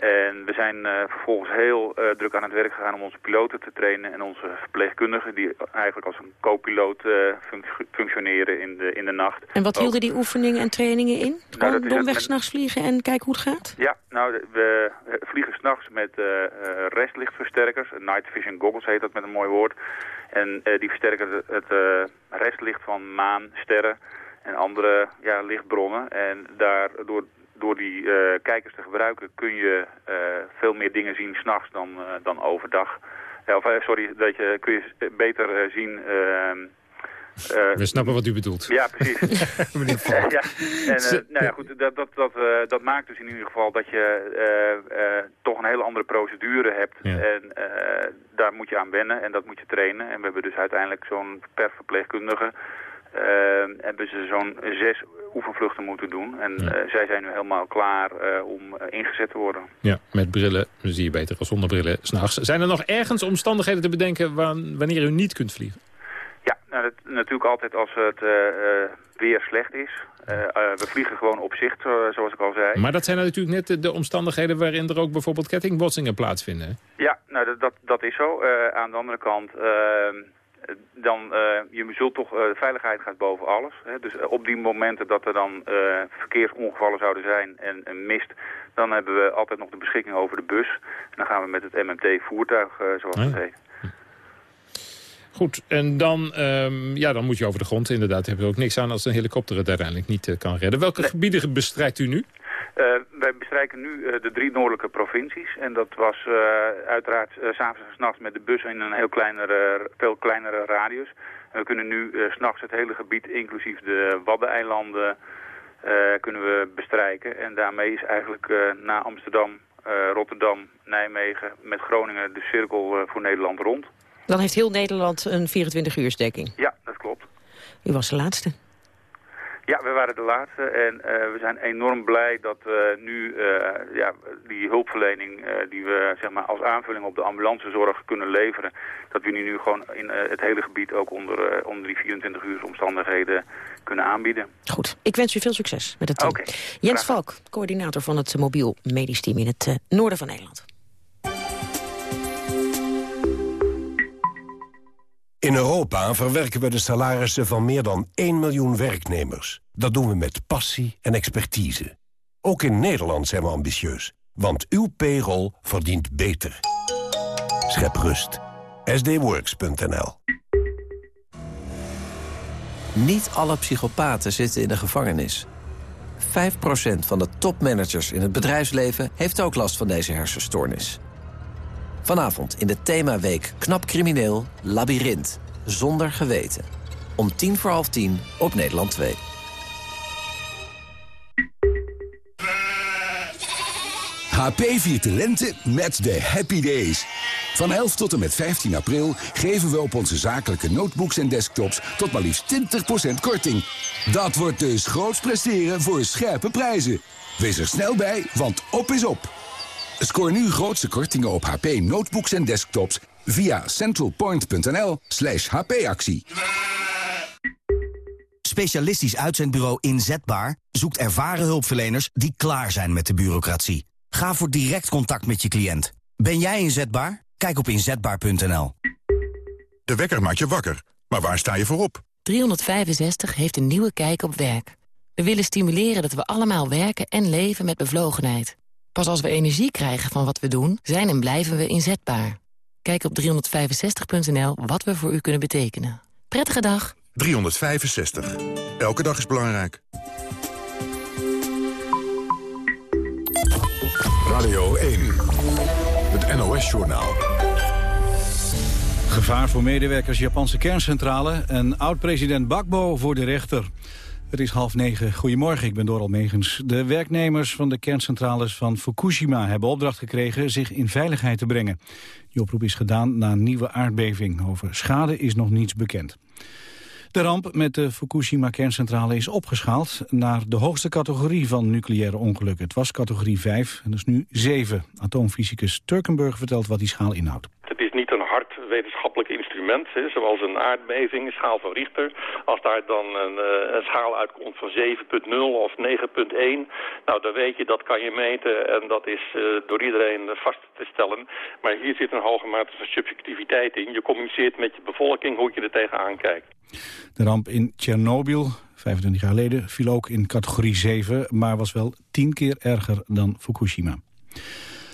En we zijn uh, vervolgens heel uh, druk aan het werk gegaan om onze piloten te trainen en onze verpleegkundigen die eigenlijk als een co-piloot uh, func functioneren in de, in de nacht. En wat hielden die oefeningen en trainingen in? Gewoon nou, domweg met... s'nachts vliegen en kijken hoe het gaat? Ja, nou we vliegen s'nachts met restlichtversterkers, night vision goggles heet dat met een mooi woord. En die versterken het, het restlicht van maan, sterren en andere ja, lichtbronnen. En daardoor door die uh, kijkers te gebruiken kun je uh, veel meer dingen zien s'nachts dan, uh, dan overdag. of, sorry, dat je, kun je beter zien... We snappen wat u bedoelt. Ja, precies. ja, en, nou ja, goed, dat, dat, dat, dat maakt dus in ieder geval dat je toch een hele andere procedure hebt. Ja. En daar moet je aan wennen en dat moet je trainen. En we hebben dus uiteindelijk zo'n per verpleegkundige... Uh, hebben ze zo'n zes oefenvluchten moeten doen. En ja. uh, zij zijn nu helemaal klaar uh, om ingezet te worden. Ja, met brillen zie je beter als zonder brillen s'nachts. Zijn er nog ergens omstandigheden te bedenken wanneer u niet kunt vliegen? Ja, nou, dat, natuurlijk altijd als het weer slecht is. we vliegen gewoon op zicht, zoals ik al zei. Maar dat zijn natuurlijk net de, de, omstandigheden waarin er ook bijvoorbeeld kettingbotsingen plaatsvinden. Ja, nou, dat, dat, dat is zo. aan de andere kant dan uh, je zult toch, uh, veiligheid gaat boven alles. Hè? Dus op die momenten dat er dan verkeersongevallen zouden zijn en, en, mist, dan hebben we altijd nog de beschikking over de bus. En dan gaan we met het MMT-voertuig, zoals het heet. Goed, en dan, um, ja, dan moet je over de grond inderdaad. Heb je ook niks aan als een helikopter het uiteindelijk niet kan redden. Welke nee. gebieden bestrijdt u nu? Uh, wij bestrijken nu uh, de drie noordelijke provincies. En dat was uh, uiteraard s s'avonds en s'nachts met de bus in een heel kleinere, veel kleinere radius. En we kunnen nu s s'nachts het hele gebied, inclusief de Waddeneilanden, kunnen we bestrijken. En daarmee is eigenlijk na Amsterdam, Rotterdam, Nijmegen met Groningen de cirkel voor Nederland rond. Dan heeft heel Nederland een 24-uursdekking? Ja, dat klopt. U was de laatste? Ja, we waren de laatste en uh, we zijn enorm blij dat we uh, nu uh, ja, die hulpverlening die we zeg maar, als aanvulling op de ambulancezorg kunnen leveren, dat we die nu gewoon in het hele gebied ook onder, onder die 24 uur omstandigheden kunnen aanbieden. Goed, ik wens u veel succes met het team. Okay, Jens Valk, coördinator van het mobiel medisch team in het noorden van Nederland. In Europa verwerken we de salarissen van meer dan 1 miljoen werknemers. Dat doen we met passie en expertise. Ook in Nederland zijn we ambitieus. Want uw payroll verdient beter. Schep rust. sdworks.nl Niet alle psychopaten zitten in de gevangenis. 5% van de topmanagers in het bedrijfsleven heeft ook last van deze hersenstoornis. Vanavond in de themaweek Knap Crimineel, Labyrinth. Zonder geweten. Om tien voor half tien op Nederland 2. HP lente met de Happy Days. Van 11 tot en met 15 april geven we op onze zakelijke notebooks en desktops tot maar liefst 20% korting. Dat wordt dus groots presteren voor scherpe prijzen. Wees er snel bij, want op is op. Scoor nu grootste kortingen op HP notebooks en desktops via centralpoint.nl slash hpactie. Specialistisch uitzendbureau Inzetbaar zoekt ervaren hulpverleners die klaar zijn met de bureaucratie. Ga voor direct contact met je cliënt. Ben jij inzetbaar? Kijk op inzetbaar.nl. De wekker maakt je wakker, maar waar sta je voor op? 365 heeft een nieuwe kijk op werk. We willen stimuleren dat we allemaal werken en leven met bevlogenheid. Pas als we energie krijgen van wat we doen, zijn en blijven we inzetbaar. Kijk op 365.nl wat we voor u kunnen betekenen. Prettige dag. 365. Elke dag is belangrijk. Radio 1. Het NOS-journaal. Gevaar voor medewerkers Japanse kerncentrale en oud-president Bakbo voor de rechter. Het is half negen. Goedemorgen, ik ben Doral Megens. De werknemers van de kerncentrales van Fukushima hebben opdracht gekregen zich in veiligheid te brengen. Die oproep is gedaan na een nieuwe aardbeving. Over schade is nog niets bekend. De ramp met de Fukushima-kerncentrale is opgeschaald naar de hoogste categorie van nucleaire ongelukken. Het was categorie 5 en is nu 7. Atoomfysicus Turkenburg vertelt wat die schaal inhoudt wetenschappelijk instrument, hè, zoals een aardbeving, een schaal van Richter. Als daar dan een, eh, een schaal uitkomt van 7.0 of 9.1, nou dan weet je dat kan je meten en dat is uh, door iedereen vast te stellen. Maar hier zit een hoge mate van subjectiviteit in. Je communiceert met je bevolking hoe je er tegenaan kijkt. De ramp in Tsjernobyl, 25 jaar geleden, viel ook in categorie 7... maar was wel tien keer erger dan Fukushima.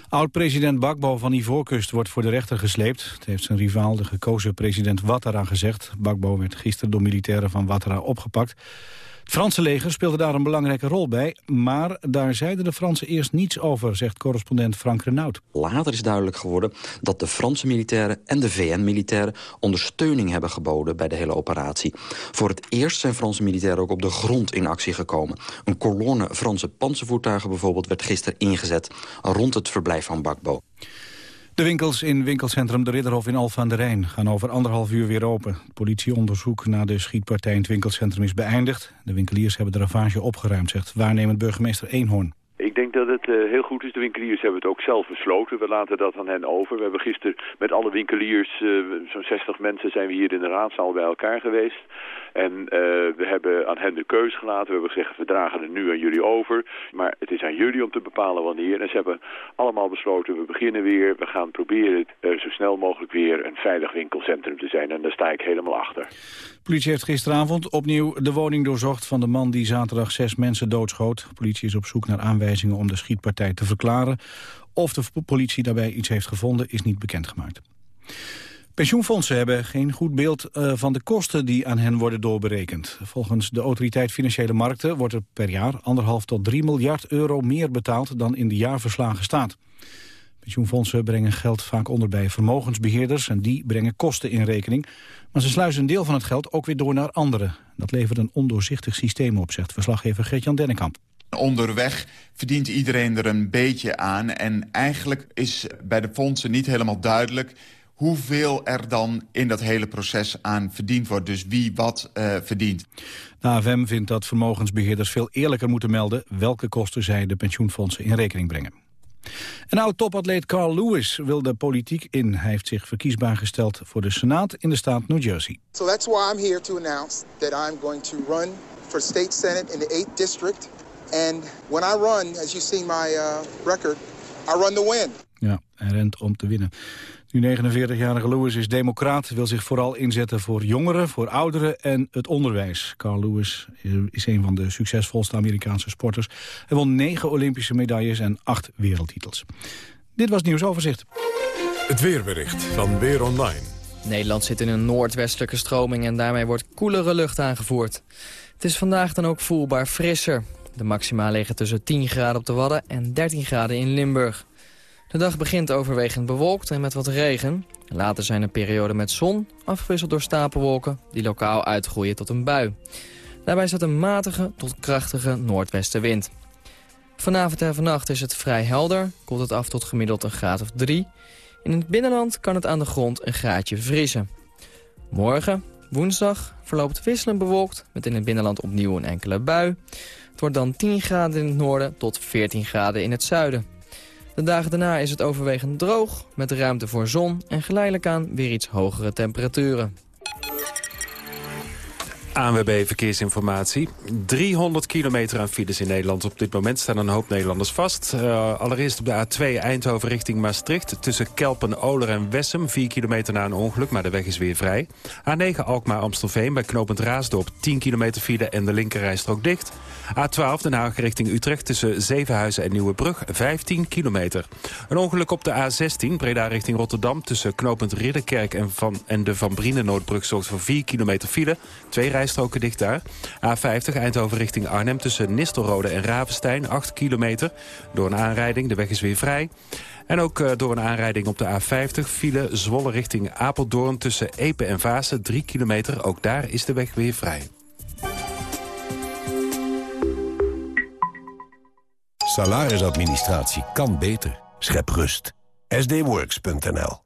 Oud-president Bakbo van Ivoorkust wordt voor de rechter gesleept. Het heeft zijn rivaal, de gekozen president Ouattara, gezegd. Bakbo werd gisteren door militairen van Ouattara opgepakt. Het Franse leger speelde daar een belangrijke rol bij... maar daar zeiden de Fransen eerst niets over, zegt correspondent Frank Renaud. Later is duidelijk geworden dat de Franse militairen en de VN-militairen... ondersteuning hebben geboden bij de hele operatie. Voor het eerst zijn Franse militairen ook op de grond in actie gekomen. Een kolonne Franse panzervoertuigen bijvoorbeeld werd gisteren ingezet... rond het verblijf van Bakbo. De winkels in winkelcentrum De Ridderhof in Alphen aan de Rijn gaan over anderhalf uur weer open. Politieonderzoek naar de schietpartij in het winkelcentrum is beëindigd. De winkeliers hebben de ravage opgeruimd, zegt waarnemend burgemeester Eenhoorn. Ik denk dat het uh, heel goed is. De winkeliers hebben het ook zelf besloten. We laten dat aan hen over. We hebben gisteren met alle winkeliers, uh, zo'n 60 mensen, zijn we hier in de raadzaal bij elkaar geweest. En uh, we hebben aan hen de keus gelaten. We hebben gezegd, we dragen het nu aan jullie over. Maar het is aan jullie om te bepalen wanneer. En ze hebben allemaal besloten, we beginnen weer. We gaan proberen zo snel mogelijk weer een veilig winkelcentrum te zijn. En daar sta ik helemaal achter. De politie heeft gisteravond opnieuw de woning doorzocht van de man die zaterdag zes mensen doodschoot. De politie is op zoek naar aanwijzingen om de schietpartij te verklaren. Of de politie daarbij iets heeft gevonden is niet bekendgemaakt. Pensioenfondsen hebben geen goed beeld uh, van de kosten die aan hen worden doorberekend. Volgens de autoriteit Financiële Markten wordt er per jaar anderhalf tot 3 miljard euro meer betaald dan in de jaarverslagen staat. Pensioenfondsen brengen geld vaak onder bij vermogensbeheerders en die brengen kosten in rekening. Maar ze sluizen een deel van het geld ook weer door naar anderen. Dat levert een ondoorzichtig systeem op, zegt verslaggever Gert-Jan Dennekamp. Onderweg verdient iedereen er een beetje aan. En eigenlijk is bij de fondsen niet helemaal duidelijk hoeveel er dan in dat hele proces aan verdiend wordt. Dus wie wat uh, verdient. De AFM vindt dat vermogensbeheerders veel eerlijker moeten melden... welke kosten zij de pensioenfondsen in rekening brengen. Een oud-topatleet Carl Lewis wil de politiek in. Hij heeft zich verkiesbaar gesteld voor de Senaat in de staat New Jersey. So that's why I'm here to announce that I'm going to run for state senate in the 8th district And when I run, as you see my uh, record, I run to win. Ja, hij rent om te winnen. Nu 49-jarige Lewis is democraat, wil zich vooral inzetten voor jongeren, voor ouderen en het onderwijs. Carl Lewis is een van de succesvolste Amerikaanse sporters. Hij won negen Olympische medailles en acht wereldtitels. Dit was het nieuwsoverzicht. Het weerbericht van Weer Online. Nederland zit in een noordwestelijke stroming en daarmee wordt koelere lucht aangevoerd. Het is vandaag dan ook voelbaar frisser. De maxima liggen tussen 10 graden op de Wadden en 13 graden in Limburg. De dag begint overwegend bewolkt en met wat regen. Later zijn er perioden met zon, afgewisseld door stapelwolken... die lokaal uitgroeien tot een bui. Daarbij staat een matige tot krachtige noordwestenwind. Vanavond en vannacht is het vrij helder, koelt het af tot gemiddeld een graad of 3. In het binnenland kan het aan de grond een graadje vriezen. Morgen, woensdag, verloopt wisselend bewolkt... met in het binnenland opnieuw een enkele bui. Het wordt dan 10 graden in het noorden tot 14 graden in het zuiden. De dagen daarna is het overwegend droog, met ruimte voor zon en geleidelijk aan weer iets hogere temperaturen. ANWB Verkeersinformatie. 300 kilometer aan files in Nederland. Op dit moment staan een hoop Nederlanders vast. Uh, allereerst op de A2 Eindhoven richting Maastricht. Tussen Kelpen, Oler en Wessem. 4 kilometer na een ongeluk, maar de weg is weer vrij. A9 Alkmaar-Amstelveen bij knooppunt Raasdorp. 10 kilometer file en de linkerrijstrook dicht. A12 Den Haag richting Utrecht tussen Zevenhuizen en Nieuwebrug. 15 kilometer. Een ongeluk op de A16 Breda richting Rotterdam. Tussen knooppunt Ridderkerk en, van, en de Van Brienen-Noordbrug zorgt voor 4 kilometer file. Twee rijstroken dicht daar. A50 Eindhoven richting Arnhem tussen Nistelrode en Ravenstein. 8 kilometer. Door een aanrijding, de weg is weer vrij. En ook uh, door een aanrijding op de A50 file Zwolle richting Apeldoorn... tussen Epe en Vaassen, 3 kilometer. Ook daar is de weg weer vrij. Salarisadministratie kan beter. Schep rust. sdworks.nl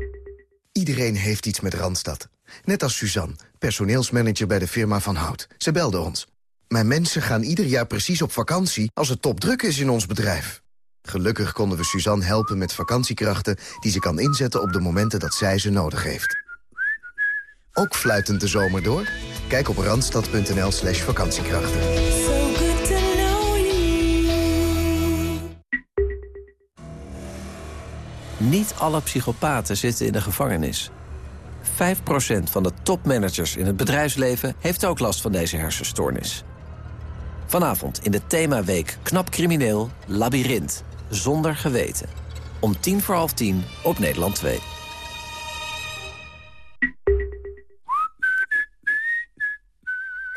Iedereen heeft iets met Randstad. Net als Suzanne, personeelsmanager bij de firma Van Hout. Ze belde ons. Mijn mensen gaan ieder jaar precies op vakantie als het topdruk is in ons bedrijf. Gelukkig konden we Suzanne helpen met vakantiekrachten... die ze kan inzetten op de momenten dat zij ze nodig heeft. Ook fluitend de zomer door? Kijk op randstad.nl slash vakantiekrachten. Niet alle psychopaten zitten in de gevangenis. 5% van de topmanagers in het bedrijfsleven heeft ook last van deze hersenstoornis. Vanavond in de themaweek Knap Crimineel, Labyrinth. Zonder geweten. Om tien voor half tien op Nederland 2.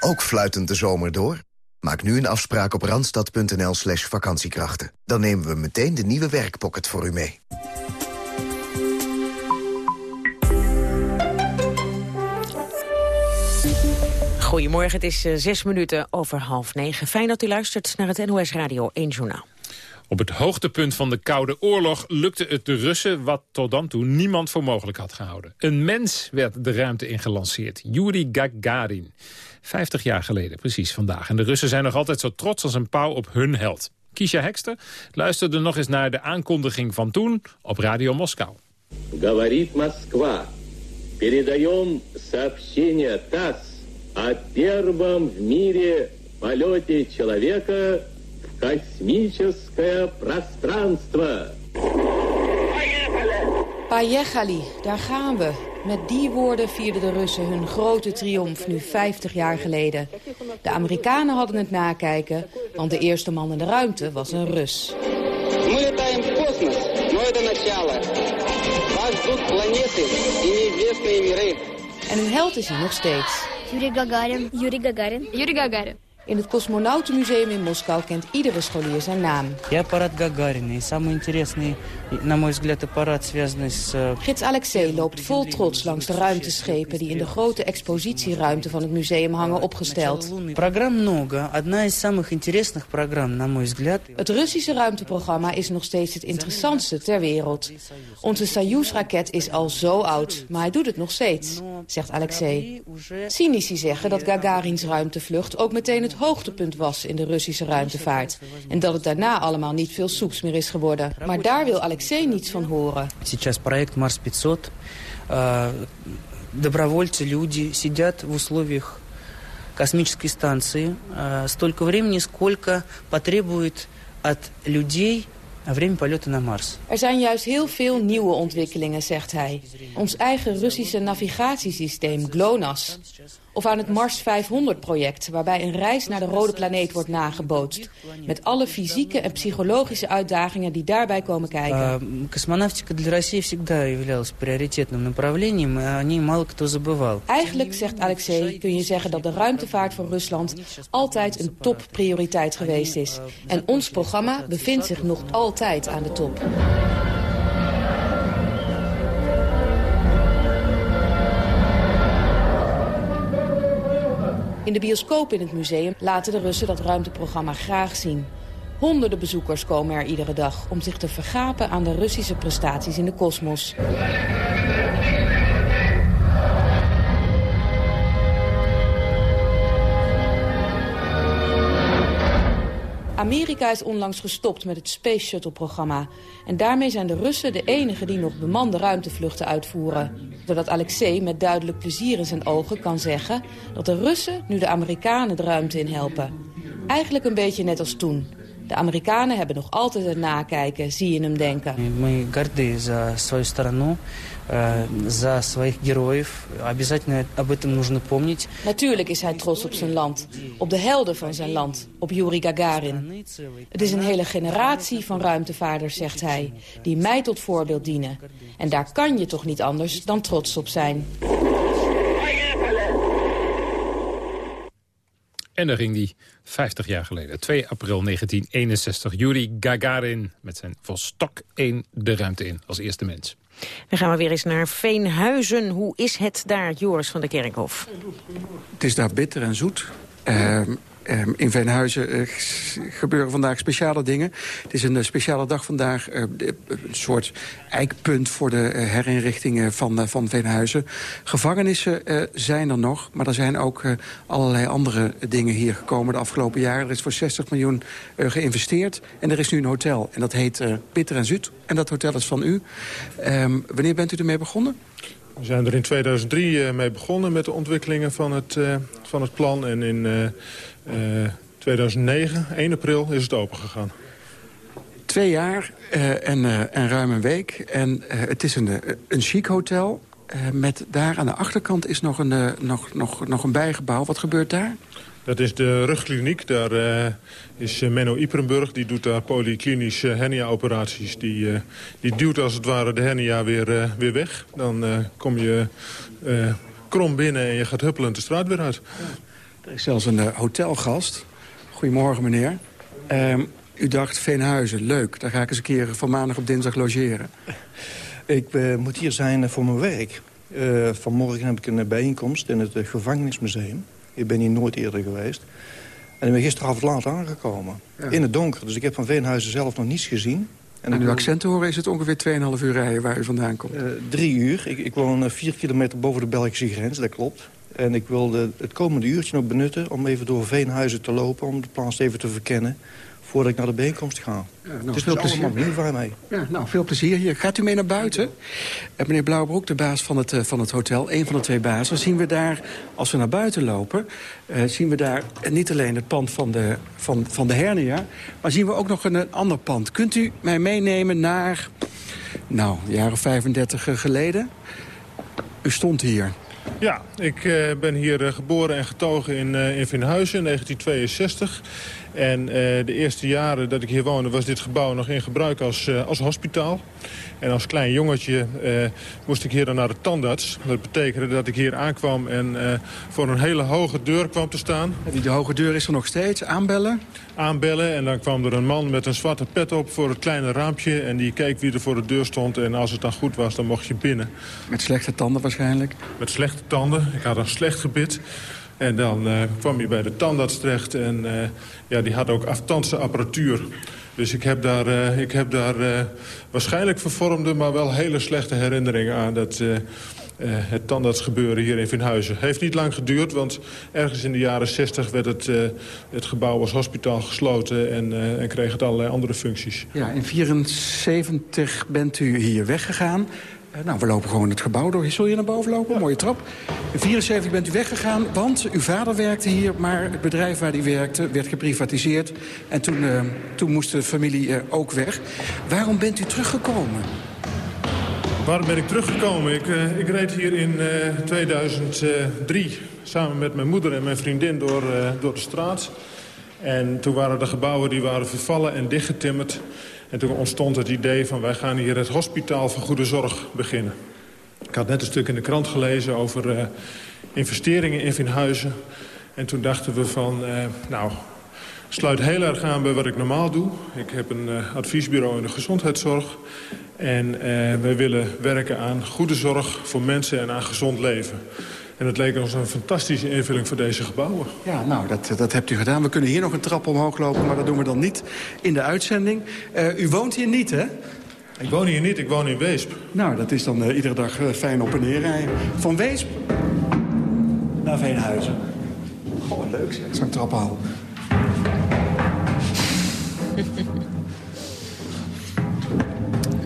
Ook fluitend de zomer door? Maak nu een afspraak op randstad.nl slash vakantiekrachten. Dan nemen we meteen de nieuwe werkpocket voor u mee. Goedemorgen, het is uh, zes minuten over half negen. Fijn dat u luistert naar het NOS Radio 1 Journaal. Op het hoogtepunt van de Koude Oorlog lukte het de Russen... wat tot dan toe niemand voor mogelijk had gehouden. Een mens werd de ruimte ingelanceerd, Yuri Gagarin. Vijftig jaar geleden, precies vandaag. En de Russen zijn nog altijd zo trots als een pauw op hun held. Kisha Hekster luisterde nog eens naar de aankondiging van toen op Radio Moskou. Говорит Москва. Передаем сообщение ТАСС о первом в мире полете человека в космическое пространство. Pajegali, daar gaan we. Met die woorden vierden de Russen hun grote triomf nu 50 jaar geleden. De Amerikanen hadden het nakijken, want de eerste man in de ruimte was een Rus. Мы летаем в космос, но это начало. Вас ждут планеты и неизвестные миры. En een held is hij nog steeds. Yuri Gagarin. Yuri Gagarin. Yuri Gagarin. In het Cosmonautenmuseum in Moskou kent iedere scholier zijn naam. Я аппарат Гагарина. И самый интересный, на мой взгляд, аппарат, связанный с... Gids Alexei loopt vol trots langs de ruimteschepen... die in de grote expositieruimte van het museum hangen opgesteld. Программ много. Одна из самых интересных программ, на мой взгляд. Het Russische ruimteprogramma is nog steeds het interessantste ter wereld. Onze Soyuz-raket is al zo oud, maar hij doet het nog steeds, zegt Alexei. Cynici zeggen dat Gagarins ruimtevlucht ook meteen het hoogtepunt was in de Russische ruimtevaart. En dat het daarna allemaal niet veel soeps meer is geworden. Maar daar wil Alexei niets van horen. Сейчас проект Марс 500. Добровольцы, люди сидят в условиях космической станции столько времени, сколько потребует от людей время полета на Mars. Er zijn juist heel veel nieuwe ontwikkelingen, zegt hij. Ons eigen Russische navigatiesysteem GLONASS. Of aan het Mars 500-project, waarbij een reis naar de rode planeet wordt nagebootst. Met alle fysieke en psychologische uitdagingen die daarbij komen kijken. Космонавтика для России всегда являлась приоритетным направлением, и о ней мало кто забывал. Eigenlijk, zegt Alexei, kun je zeggen dat de ruimtevaart voor Rusland altijd een topprioriteit geweest is. En ons programma bevindt zich nog altijd aan de top. In de bioscoop in het museum laten de Russen dat ruimteprogramma graag zien. Honderden bezoekers komen er iedere dag om zich te vergapen aan de Russische prestaties in de kosmos. Amerika is onlangs gestopt met het Space Shuttle-programma. En daarmee zijn de Russen de enigen die nog bemande ruimtevluchten uitvoeren. Doordat Alexei met duidelijk plezier in zijn ogen kan zeggen... dat de Russen nu de Amerikanen de ruimte in helpen. Eigenlijk een beetje net als toen. De Amerikanen hebben nog altijd het nakijken, zie je hem denken. Мы горды за свою страну, э, за своих героев. Обязательно об этом нужно помнить. Natuurlijk is hij trots op zijn land. Op de helden van zijn land. Op Yuri Gagarin. Het is een hele generatie van ruimtevaarders, zegt hij. Die mij tot voorbeeld dienen. En daar kan je toch niet anders dan trots op zijn. En daar ging die 50 jaar geleden, 2 april 1961. Yuri Gagarin met zijn Vostok 1 de ruimte in als eerste mens. Dan gaan we weer eens naar Veenhuizen. Hoe is het daar, Joris van der Kerkhof? Het is daar bitter en zoet. Ehm, in Veenhuizen eh, gebeuren vandaag speciale dingen. Het is een eh, speciale dag vandaag. eh, een soort eikpunt voor de herinrichtingen van, van Veenhuizen. Gevangenissen zijn er nog. Maar er zijn ook allerlei andere dingen hier gekomen de afgelopen jaren. Er is voor 60 miljoen geïnvesteerd. En er is nu een hotel. En dat heet Bitter en Zoet. En dat hotel is van u. Ehm, wanneer bent u ermee begonnen? We zijn er in 2003 eh, mee begonnen met de ontwikkelingen van het, van het plan. En in eh, eh, 2009, 1 april, is het opengegaan. Twee jaar eh, en, eh, en ruim een week. En het is een, een chic hotel. met daar aan de achterkant is nog een, nog, nog, nog een bijgebouw. Wat gebeurt daar? Dat is de rugkliniek. Daar is Menno Iperenburg. Die doet daar polyklinische hernia-operaties. Die, die duwt als het ware de hernia weer, weer weg. Dan kom je krom binnen en je gaat huppelend de straat weer uit. Er is zelfs een eh, hotelgast. Goedemorgen, meneer. Ehm, u dacht Veenhuizen, leuk. Daar ga ik eens een keer van maandag op dinsdag logeren. Ik eh, moet hier zijn eh, voor mijn werk. Eh, vanmorgen heb ik een bijeenkomst in het gevangenismuseum. Ik ben hier nooit eerder geweest. En ik ben gisteravond laat aangekomen. In het donker, dus ik heb van Veenhuizen zelf nog niets gezien. En uw accent te horen is het ongeveer 2,5 uur rijden waar u vandaan komt. Drie uur. Ik, ik woon vier kilometer boven de Belgische grens, dat klopt. En ik wilde het komende uurtje nog benutten om even door Veenhuizen te lopen... om de plaats even te verkennen voordat ik naar de bijeenkomst ga. nou, het is veel plezier. allemaal nieuw voor mij. Ja, nou, veel plezier hier. Gaat u mee naar buiten? En meneer Blauwbroek, de baas van het, eh, van het hotel, een van de twee bazen... zien we daar, als we naar buiten lopen... eh, zien we daar eh, niet alleen het pand van de, van, van de hernia... maar zien we ook nog een, een ander pand. Kunt u mij meenemen naar, nou, jaren 35 geleden? U stond hier. Ja, ik eh, ben hier eh, geboren en getogen in, eh in Veenhuizen in 1962. En eh, de eerste jaren dat ik hier woonde was dit gebouw nog in gebruik als, eh, als hospitaal. En als klein jongetje eh, moest ik hier dan naar de tandarts. Dat betekende dat ik hier aankwam en voor een hele hoge deur kwam te staan. Die hoge deur is er nog steeds. Aanbellen? Aanbellen en dan kwam er een man met een zwarte pet op voor het kleine raampje. En die keek wie er voor de deur stond. En als het dan goed was, dan mocht je binnen. Met slechte tanden waarschijnlijk? Met slechte tanden. Ik had een slecht gebit. En dan eh, kwam je bij de tandarts terecht. En eh, ja, die had ook aftandse apparatuur. Dus ik heb daar, eh, ik heb daar waarschijnlijk vervormde, maar wel hele slechte herinneringen aan. Dat, het tandartsgebeuren hier in Veenhuizen. Heeft niet lang geduurd, want ergens in de jaren 60 werd het, het gebouw als hospitaal gesloten en, en kreeg het allerlei andere functies. Ja, in 74 bent u hier weggegaan. Eh, nou, we lopen gewoon het gebouw door. Zul je naar boven lopen? Mooie trap. In 74 bent u weggegaan, want uw vader werkte hier... maar het bedrijf waar hij werkte werd geprivatiseerd. En toen, eh, toen moest de familie eh, ook weg. Waarom bent u teruggekomen? Waarom ben ik teruggekomen? Ik, ik reed hier in eh, 2003 samen met mijn moeder en mijn vriendin door, door de straat. En toen waren de gebouwen die waren vervallen en dichtgetimmerd. En toen ontstond het idee van wij gaan hier het hospitaal voor goede zorg beginnen. Ik had net een stuk in de krant gelezen over eh, investeringen in Vinhuizen. En toen dachten we van, eh, nou, sluit heel erg aan bij wat ik normaal doe. Ik heb een eh, adviesbureau in de gezondheidszorg. En wij willen werken aan goede zorg voor mensen en aan gezond leven. En het leek ons een fantastische invulling voor deze gebouwen. Ja, nou, dat, dat hebt u gedaan. We kunnen hier nog een trap omhoog lopen, maar dat doen we dan niet in de uitzending. Uh, u woont hier niet, hè? Ik woon hier niet, ik woon in Weesp. Nou, dat is dan uh, iedere dag uh, fijn op en neer rijden. Van Weesp naar Veenhuizen. Goh, leuk zeg, zo'n trappenhal.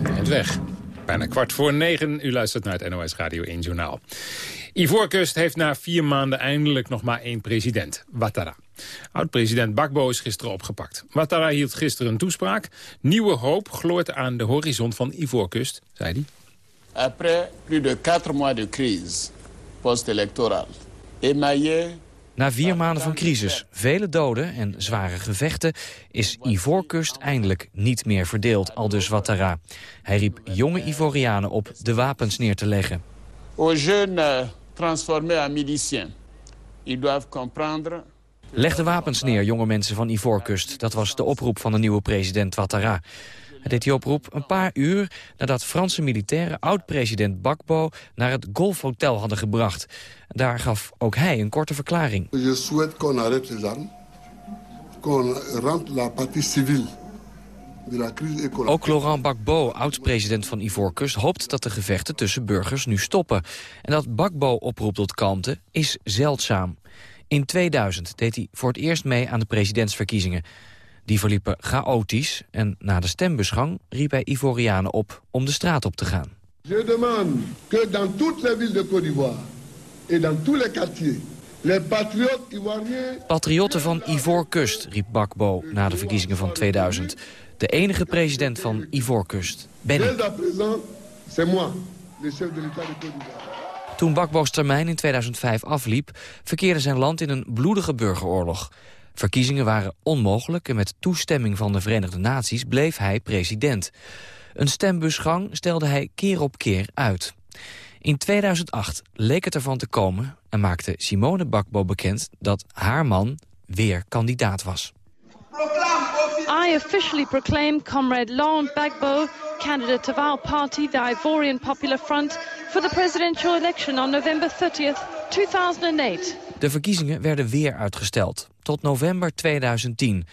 Het weg. Bijna kwart voor negen. U luistert naar het NOS Radio 1 Journaal. Ivoorkust heeft na vier maanden eindelijk nog maar één president, Ouattara. Oud-president Bakbo is gisteren opgepakt. Ouattara hield gisteren een toespraak. Nieuwe hoop gloort aan de horizon van Ivoorkust, zei hij. Après plus de quatre mois de crise post-électorale, na vier maanden van crisis, vele doden en zware gevechten... is Ivoorkust eindelijk niet meer verdeeld, aldus Ouattara. Hij riep jonge Ivorianen op de wapens neer te leggen. Aux jeunes transformés en miliciens, ils doivent comprendre... Leg de wapens neer, jonge mensen van Ivoorkust. Dat was de oproep van de nieuwe president Ouattara. Hij deed die oproep een paar uur nadat Franse militairen oud-president Bakbo naar het Golfhotel hadden gebracht. Daar gaf ook hij een korte verklaring. Je souhaite qu'on arrête les armes, qu'on rentre la partie civile. Ook Laurent Gbagbo, oud-president van Ivoorkust, hoopt dat de gevechten tussen burgers nu stoppen. En dat Gbagbo oproept tot kalmte is zeldzaam. In 2000 deed hij voor het eerst mee aan de presidentsverkiezingen. Die verliepen chaotisch en na de stembusgang riep hij Ivorianen op om de straat op te gaan. Je demande que dans toutes les villes de Côte d'Ivoire et dans tous les quartiers. Patriotten van Ivoorkust, riep Bakbo na de verkiezingen van 2000. De enige president van Ivoorkust ben ik. Toen Bakbo's termijn in 2005 afliep... verkeerde zijn land in een bloedige burgeroorlog. Verkiezingen waren onmogelijk en met toestemming van de Verenigde Naties bleef hij president. Een stembusgang stelde hij keer op keer uit. In 2008 leek het ervan te komen en maakte Simone Bakbo bekend dat haar man weer kandidaat was. I officially proclaim Comrade Laurent Gbagbo, candidate of our party, the Ivorian Popular Front, for the presidential election on November 30th, 2008. De verkiezingen werden weer uitgesteld, tot november 2010.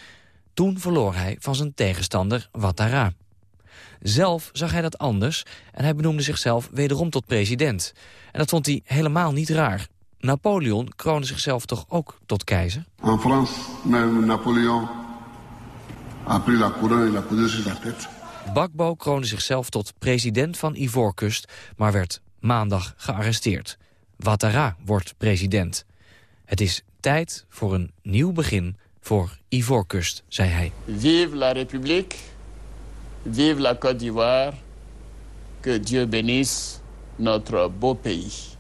Toen verloor hij van zijn tegenstander Ouattara. Zelf zag hij dat anders en hij benoemde zichzelf wederom tot president. En dat vond hij helemaal niet raar. Napoleon kroonde zichzelf toch ook tot keizer? In France, même Napoleon a pris la couronne et la posé sur la tête. Bakbo kroonde zichzelf tot president van Ivoorkust, maar werd maandag gearresteerd. Ouattara wordt president. Het is tijd voor een nieuw begin voor Ivoorkust, zei hij. Vive la République, vive la Côte d'Ivoire, que Dieu bénisse notre beau pays.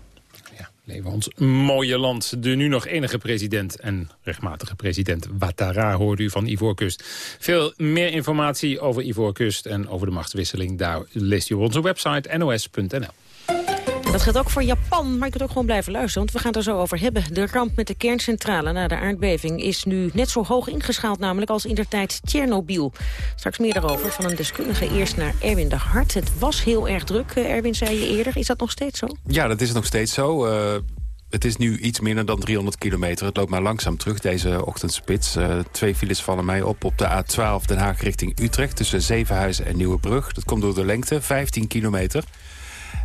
Leven ons mooie land. De nu nog enige president en rechtmatige president Ouattara hoorde u van Ivoorkust. Veel meer informatie over Ivoorkust en over de machtswisseling... daar leest u op onze website nos.nl. Dat geldt ook voor Japan, maar je kunt ook gewoon blijven luisteren... want we gaan het er zo over hebben. De ramp met de kerncentrale na de aardbeving is nu net zo hoog ingeschaald... namelijk als in der tijd Tsjernobyl. Straks meer daarover van een deskundige. Eerst naar Erwin de Hart. Het was heel erg druk, eh, Erwin zei je eerder. Is dat nog steeds zo? Ja, dat is nog steeds zo. Uh, het is nu iets minder dan 300 kilometer. Het loopt maar langzaam terug, deze ochtendspits. Uh, twee files vallen mij op op de A12 Den Haag richting Utrecht... tussen Zevenhuizen en Nieuwebrug. Dat komt door de lengte, 15 kilometer...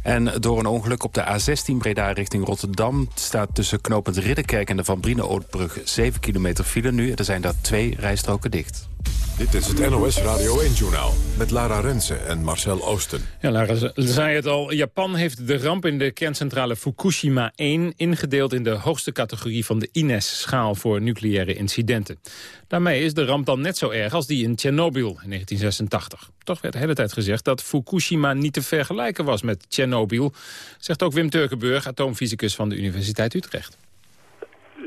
En door een ongeluk op de A16 Breda richting Rotterdam... staat tussen knooppunt Ridderkerk en de Van Briene-Ootbrug 7 kilometer file nu. Er zijn daar twee rijstroken dicht. Dit is het NOS Radio 1-journaal met Lara Rensen en Marcel Oosten. Ja, Lara zei het al. Japan heeft de ramp in de kerncentrale Fukushima 1... ingedeeld in de hoogste categorie van de INES-schaal voor nucleaire incidenten. Daarmee is de ramp dan net zo erg als die in Tsjernobyl in 1986. Toch werd de hele tijd gezegd dat Fukushima niet te vergelijken was met Tsjernobyl... zegt ook Wim Turkenburg, atoomfysicus van de Universiteit Utrecht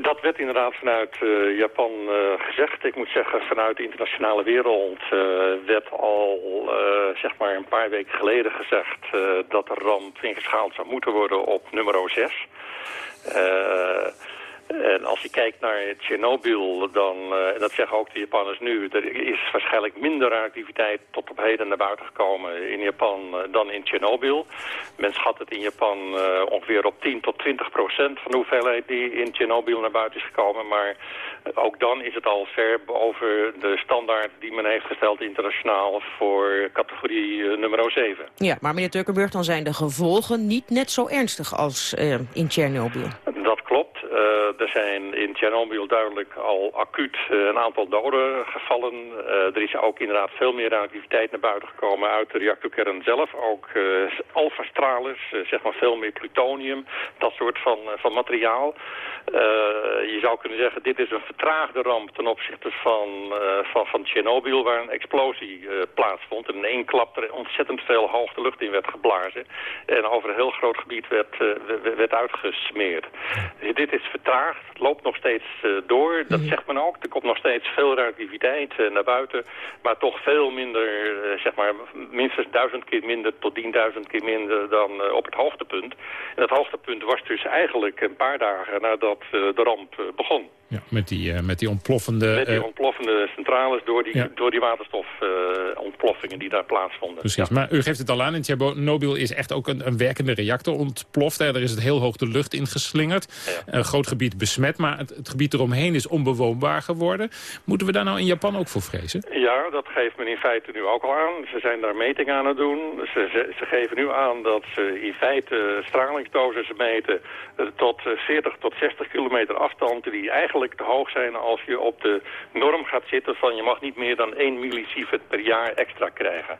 dat werd inderdaad vanuit uh, Japan uh, gezegd. Ik moet zeggen, vanuit de internationale wereld uh, werd al zeg maar een paar weken geleden gezegd dat de ramp ingeschaald zou moeten worden op nummer 6. En als je kijkt naar Tsjernobyl, dan, uh, en dat zeggen ook de Japanners nu, er is waarschijnlijk minder radioactiviteit tot op heden naar buiten gekomen in Japan uh, dan in Tsjernobyl. Men schat het in Japan uh, ongeveer op 10 tot 20 procent van de hoeveelheid die in Tsjernobyl naar buiten is gekomen. Maar ook dan is het al ver boven de standaard die men heeft gesteld internationaal voor categorie nummer 7. Ja, maar meneer Turkenburg, dan zijn de gevolgen niet net zo ernstig als in Tsjernobyl. Dat klopt. er zijn in Tsjernobyl duidelijk al acuut een aantal doden gevallen. er is ook inderdaad veel meer radioactiviteit naar buiten gekomen uit de reactorkern zelf. Ook alfa-stralers, zeg maar veel meer plutonium, dat soort van, van materiaal. je zou kunnen zeggen, dit is een vertraagde ramp ten opzichte van, van, van Tsjernobyl, waar een explosie plaatsvond. En in één klap er ontzettend veel hoogte lucht in werd geblazen. En over een heel groot gebied werd, werd uitgesmeerd. Dit is vertraagd, het loopt nog steeds uh, door. Dat mm. zegt men ook. Er komt nog steeds veel radioactiviteit uh, naar buiten. Maar toch veel minder, uh, zeg maar, minstens duizend keer minder tot tienduizend keer minder dan op het hoogtepunt. En dat hoogtepunt was dus eigenlijk een paar dagen nadat de ramp begon. Ja, met die, uh, met die ontploffende... Met die ontploffende centrales door die, ja. door die waterstofontploffingen die daar plaatsvonden. Precies, ja. maar u geeft het al aan, in Tsjernobyl is echt ook een, een werkende reactor ontploft. Er is het heel hoog de lucht ingeslingerd. Ja. Een groot gebied besmet, maar het, het, gebied eromheen is onbewoonbaar geworden. Moeten we daar nou in Japan ook voor vrezen? Ja, dat geeft men in feite nu ook al aan. Ze zijn daar metingen aan het doen. Ze, ze, ze geven nu aan dat ze in feite stralingsdoses meten uh, tot 40 tot 60 kilometer afstand die eigenlijk te hoog zijn als je op de norm gaat zitten van je mag niet meer dan 1 millisievert per jaar extra krijgen.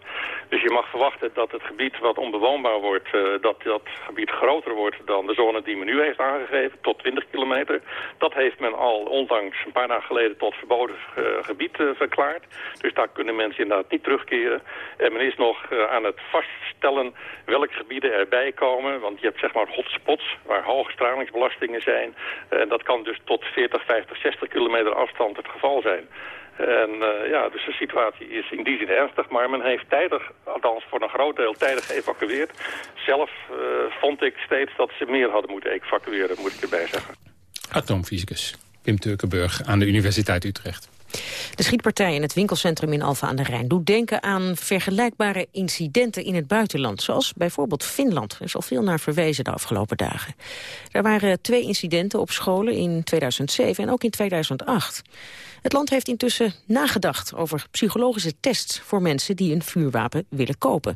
Dus je mag verwachten dat het gebied wat onbewoonbaar wordt, uh, dat dat gebied groter wordt dan de zone die men nu heeft aangegeven, tot 20 kilometer. Dat heeft men al onlangs een paar dagen geleden tot verboden uh, gebied uh, verklaard. Dus daar kunnen mensen inderdaad niet terugkeren. En men is nog aan het vaststellen welke gebieden erbij komen, want je hebt zeg maar hotspots waar hoge stralingsbelastingen zijn. En dat kan dus tot 40 50, 60 kilometer afstand het geval zijn. En uh, ja, dus de situatie is in die zin ernstig, maar men heeft tijdig, althans voor een groot deel tijdig geëvacueerd. Zelf uh, vond ik steeds dat ze meer hadden moeten evacueren, moet ik erbij zeggen. Atoomfysicus Pim Turkenburg aan de Universiteit Utrecht. De schietpartij in het winkelcentrum in Alfa aan de Rijn doet denken aan vergelijkbare incidenten in het buitenland, zoals bijvoorbeeld Finland. Er is al veel naar verwezen de afgelopen dagen. Er waren twee incidenten op scholen in 2007 en ook in 2008. Het land heeft intussen nagedacht over psychologische tests voor mensen die een vuurwapen willen kopen.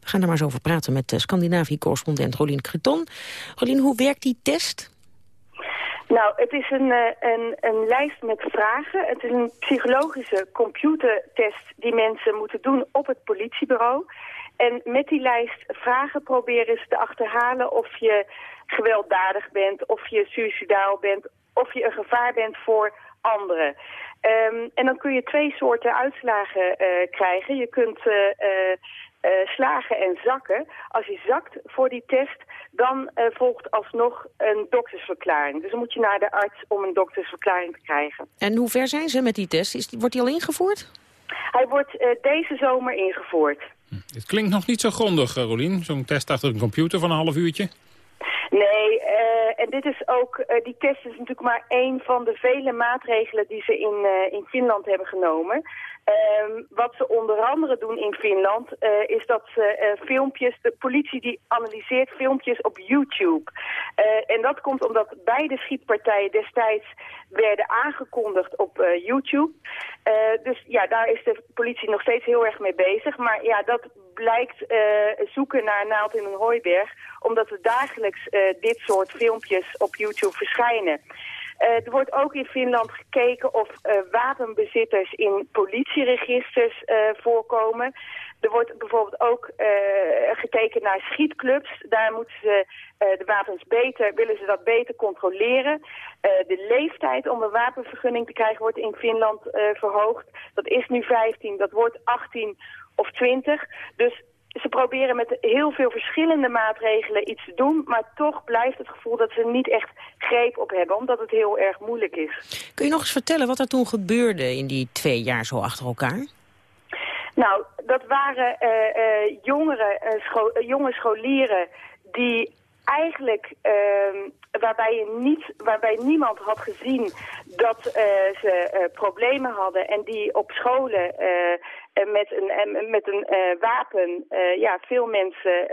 We gaan daar maar eens over praten met Scandinavië-correspondent Rolien Creton. Rolien, hoe werkt die test? Nou, het is een, een, een lijst met vragen. Het is een psychologische computertest die mensen moeten doen op het politiebureau. En met die lijst vragen proberen ze te achterhalen of je gewelddadig bent, of je suicidaal bent, of je een gevaar bent voor anderen. Um, en dan kun je twee soorten uitslagen uh, krijgen. Je kunt uh, slagen en zakken. Als je zakt voor die test, dan uh, volgt alsnog een doktersverklaring. Dus dan moet je naar de arts om een doktersverklaring te krijgen. En hoe ver zijn ze met die test? Is, wordt die al ingevoerd? Hij wordt uh, deze zomer ingevoerd. Hm. Het klinkt nog niet zo grondig, Rolien. Zo'n test achter een computer van een half uurtje. Nee, uh, en dit is ook, uh, die test is natuurlijk maar één van de vele maatregelen die ze in, uh, in Finland hebben genomen. Um, wat ze onder andere doen in Finland uh, is dat ze uh, filmpjes, de politie die analyseert filmpjes op YouTube. Uh, en dat komt omdat beide schietpartijen destijds werden aangekondigd op YouTube. dus ja, daar is de politie nog steeds heel erg mee bezig. Maar ja, dat blijkt zoeken naar naald in een hooiberg, omdat er dagelijks dit soort filmpjes op YouTube verschijnen. Uh, er wordt ook in Finland gekeken of uh, wapenbezitters in politieregisters uh, voorkomen. Er wordt bijvoorbeeld ook gekeken naar schietclubs. Daar moeten ze de wapens beter, willen ze dat beter controleren. de leeftijd om een wapenvergunning te krijgen wordt in Finland verhoogd. Dat is nu 15, dat wordt 18 of 20. Dus ze proberen met heel veel verschillende maatregelen iets te doen... maar toch blijft het gevoel dat ze niet echt greep op hebben... omdat het heel erg moeilijk is. Kun je nog eens vertellen wat er toen gebeurde in die twee jaar zo achter elkaar? Nou, dat waren uh, uh, jongeren, uh, scho jonge scholieren die eigenlijk ehm, waarbij, je niet, waarbij niemand had gezien dat ze problemen hadden en die op scholen met een, met een wapen ja, veel mensen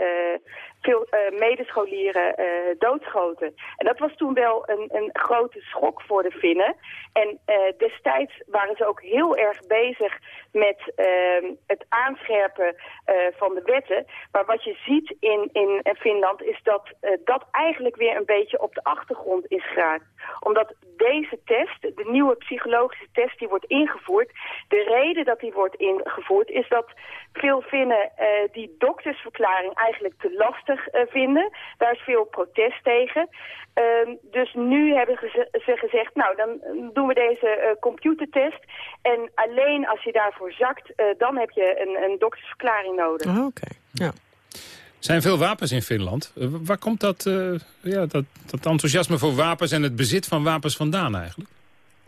veel uh, medescholieren uh, doodschoten. En dat was toen wel een, een grote schok voor de Finnen. En uh, destijds waren ze ook heel erg bezig met ehm, het aanscherpen van de wetten. Maar wat je ziet in, in Finland is dat dat eigenlijk weer een beetje op de achtergrond is geraakt. Omdat deze test, de nieuwe psychologische test die wordt ingevoerd... de reden dat die wordt ingevoerd is dat veel Finnen die doktersverklaring eigenlijk te lastig uh, vinden. Daar is veel protest tegen. Uh, dus nu hebben ze gezegd, nou dan doen we deze uh, computertest. En alleen als je daarvoor zakt, uh, dan heb je een, een doktersverklaring nodig. Oh, Oké, okay. ja. Er zijn veel wapens in Finland. waar komt dat, ja, dat, dat enthousiasme voor wapens en het bezit van wapens vandaan eigenlijk?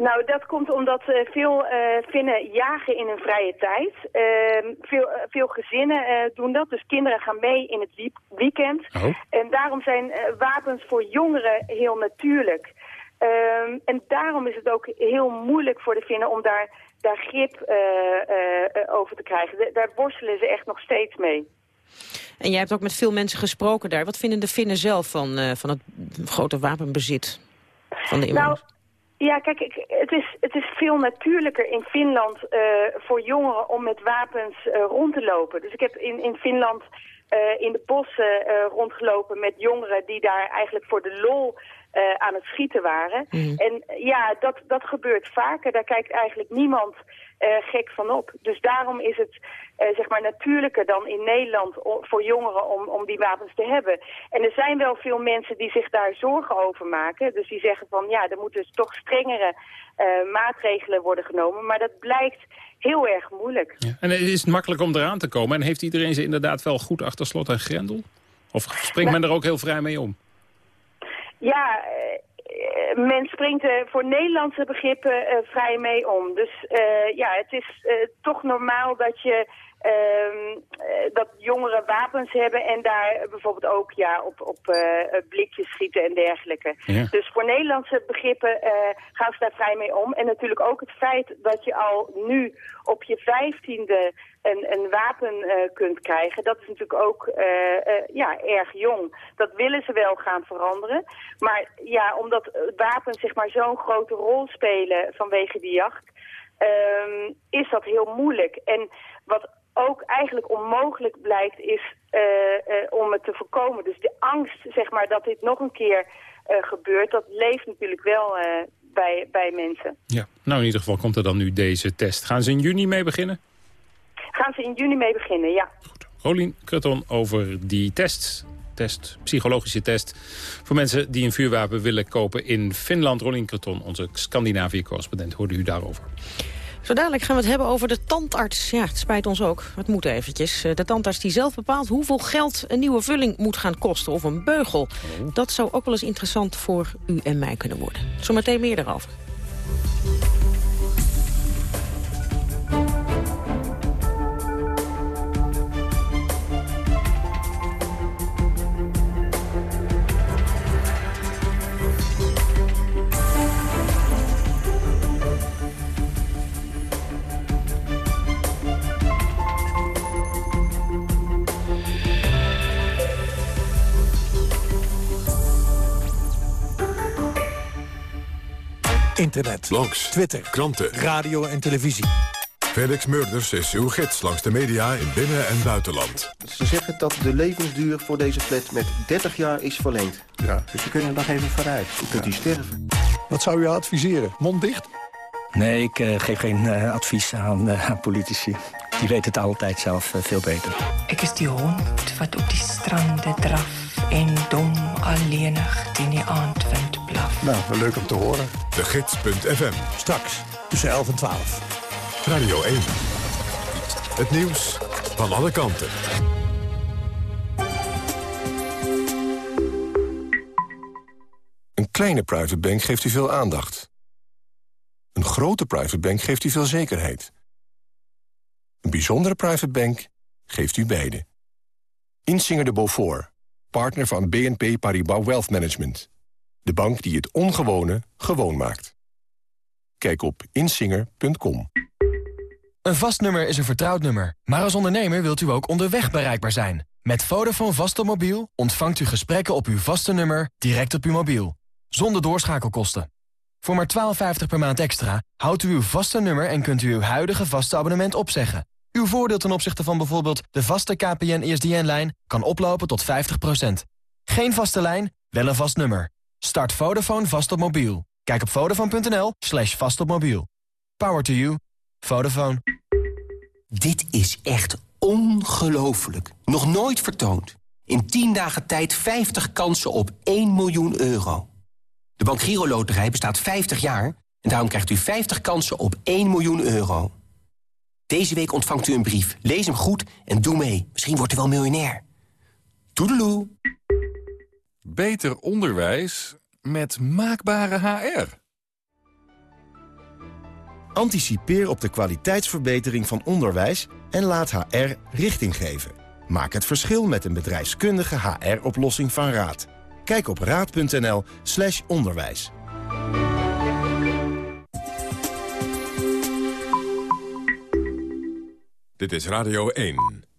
Nou, dat komt omdat uh, veel uh, Finnen jagen in hun vrije tijd. Uh, veel, veel gezinnen doen dat, dus kinderen gaan mee in het weekend. Oh. En daarom zijn wapens voor jongeren heel natuurlijk. Ehm, en daarom is het ook heel moeilijk voor de Finnen om daar, daar grip over te krijgen. daar worstelen ze echt nog steeds mee. En jij hebt ook met veel mensen gesproken daar. Wat vinden de Finnen zelf van, van het grote wapenbezit van de inwoners? Nou, ja, kijk, ik, het, is, het is veel natuurlijker in Finland uh, voor jongeren om met wapens uh, rond te lopen. Dus ik heb in, in Finland uh, in de bossen rondgelopen met jongeren die daar eigenlijk voor de lol aan het schieten waren. Mm. En ja, dat, dat gebeurt vaker. Daar kijkt eigenlijk niemand gek van op. Dus daarom is het uh, zeg maar natuurlijker dan in Nederland voor jongeren om, om die wapens te hebben. En er zijn wel veel mensen die zich daar zorgen over maken. Dus die zeggen van ja, er moeten dus toch strengere uh, maatregelen worden genomen. Maar dat blijkt heel erg moeilijk. Ja. En is het makkelijk om eraan te komen? En heeft iedereen ze inderdaad wel goed achter slot en grendel? Of springt men er ook heel vrij mee om? Ja, men springt er voor Nederlandse begrippen uh, vrij mee om. Dus ja, het is toch normaal dat je Um, dat jongeren wapens hebben en daar bijvoorbeeld ook ja, op, op uh, blikjes schieten en dergelijke. Ja. Dus voor Nederlandse begrippen uh, gaan ze daar vrij mee om. En natuurlijk ook het feit dat je al nu op je vijftiende een, een wapen kunt krijgen, dat is natuurlijk ook ja, erg jong. Dat willen ze wel gaan veranderen. Maar ja, omdat wapens zeg maar zo'n grote rol spelen vanwege die jacht, um, is dat heel moeilijk. En wat ook eigenlijk onmogelijk blijkt is uh, uh, om het te voorkomen. Dus de angst zeg maar, dat dit nog een keer uh, gebeurt, dat leeft natuurlijk wel bij, bij mensen. Ja, nou in ieder geval komt er dan nu deze test. Gaan ze in juni mee beginnen? Gaan ze in juni mee beginnen, ja. Goed. Rolien Kreton over die test. Test, psychologische test voor mensen die een vuurwapen willen kopen in Finland. Rolien Kreton, onze Scandinavië-correspondent, hoorde u daarover. Zo dadelijk gaan we het hebben over de tandarts. Ja, het spijt ons ook. Het moet eventjes. Eh, de tandarts die zelf bepaalt hoeveel geld een nieuwe vulling moet gaan kosten. Of een beugel. Oh. Dat zou ook wel eens interessant voor u en mij kunnen worden. Zometeen meer daarover. Internet, blogs, Twitter, kranten, radio en televisie. Felix Murders is uw gids langs de media in binnen- en buitenland. Ze zeggen dat de levensduur voor deze flat met 30 jaar is verlengd. Ja. Dus we kunnen nog even vooruit. U kunt u sterven. Wat zou u adviseren? Mond dicht? Nee, ik uh, geef geen uh, advies aan, uh, aan, politici. Die weten het altijd zelf veel beter. Ik is die hond wat op die stranden draf... en dom alleenig die nie aandwind blaf. Nou, leuk om te horen. De Gids.fm. Straks, tussen 11 en 12. Radio 1. Het nieuws van alle kanten. Een kleine private bank geeft u veel aandacht. Een grote private bank geeft u veel zekerheid. Een bijzondere private bank geeft u beide. Insinger de Beaufort partner van BNP Paribas Wealth Management. De bank die het ongewone gewoon maakt. Kijk op insinger.com. Een vast nummer is een vertrouwd nummer. Maar als ondernemer wilt u ook onderweg bereikbaar zijn. Met Vodafone vaste mobiel ontvangt u gesprekken op uw vaste nummer direct op uw mobiel. Zonder doorschakelkosten. Voor maar 12,50 per maand extra houdt u uw vaste nummer en kunt u uw huidige vaste abonnement opzeggen. Uw voordeel ten opzichte van bijvoorbeeld de vaste KPN-ESDN-lijn kan oplopen tot 50%. Geen vaste lijn, wel een vast nummer. Start Vodafone vast op mobiel. Kijk op vodafone.nl slash vast op mobiel. Power to you. Vodafone. Dit is echt ongelooflijk. Nog nooit vertoond. In 10 dagen tijd 50 kansen op 1 miljoen euro. De Bank Giro Loterij bestaat 50 jaar... en daarom krijgt u 50 kansen op 1 miljoen euro. Deze week ontvangt u een brief. Lees hem goed en doe mee. Misschien wordt u wel miljonair. Toedeloe. Beter onderwijs met maakbare HR. Anticipeer op de kwaliteitsverbetering van onderwijs en laat HR richting geven. Maak het verschil met een bedrijfskundige HR-oplossing van Raad. Kijk op raad.nl slash onderwijs. Dit is Radio 1.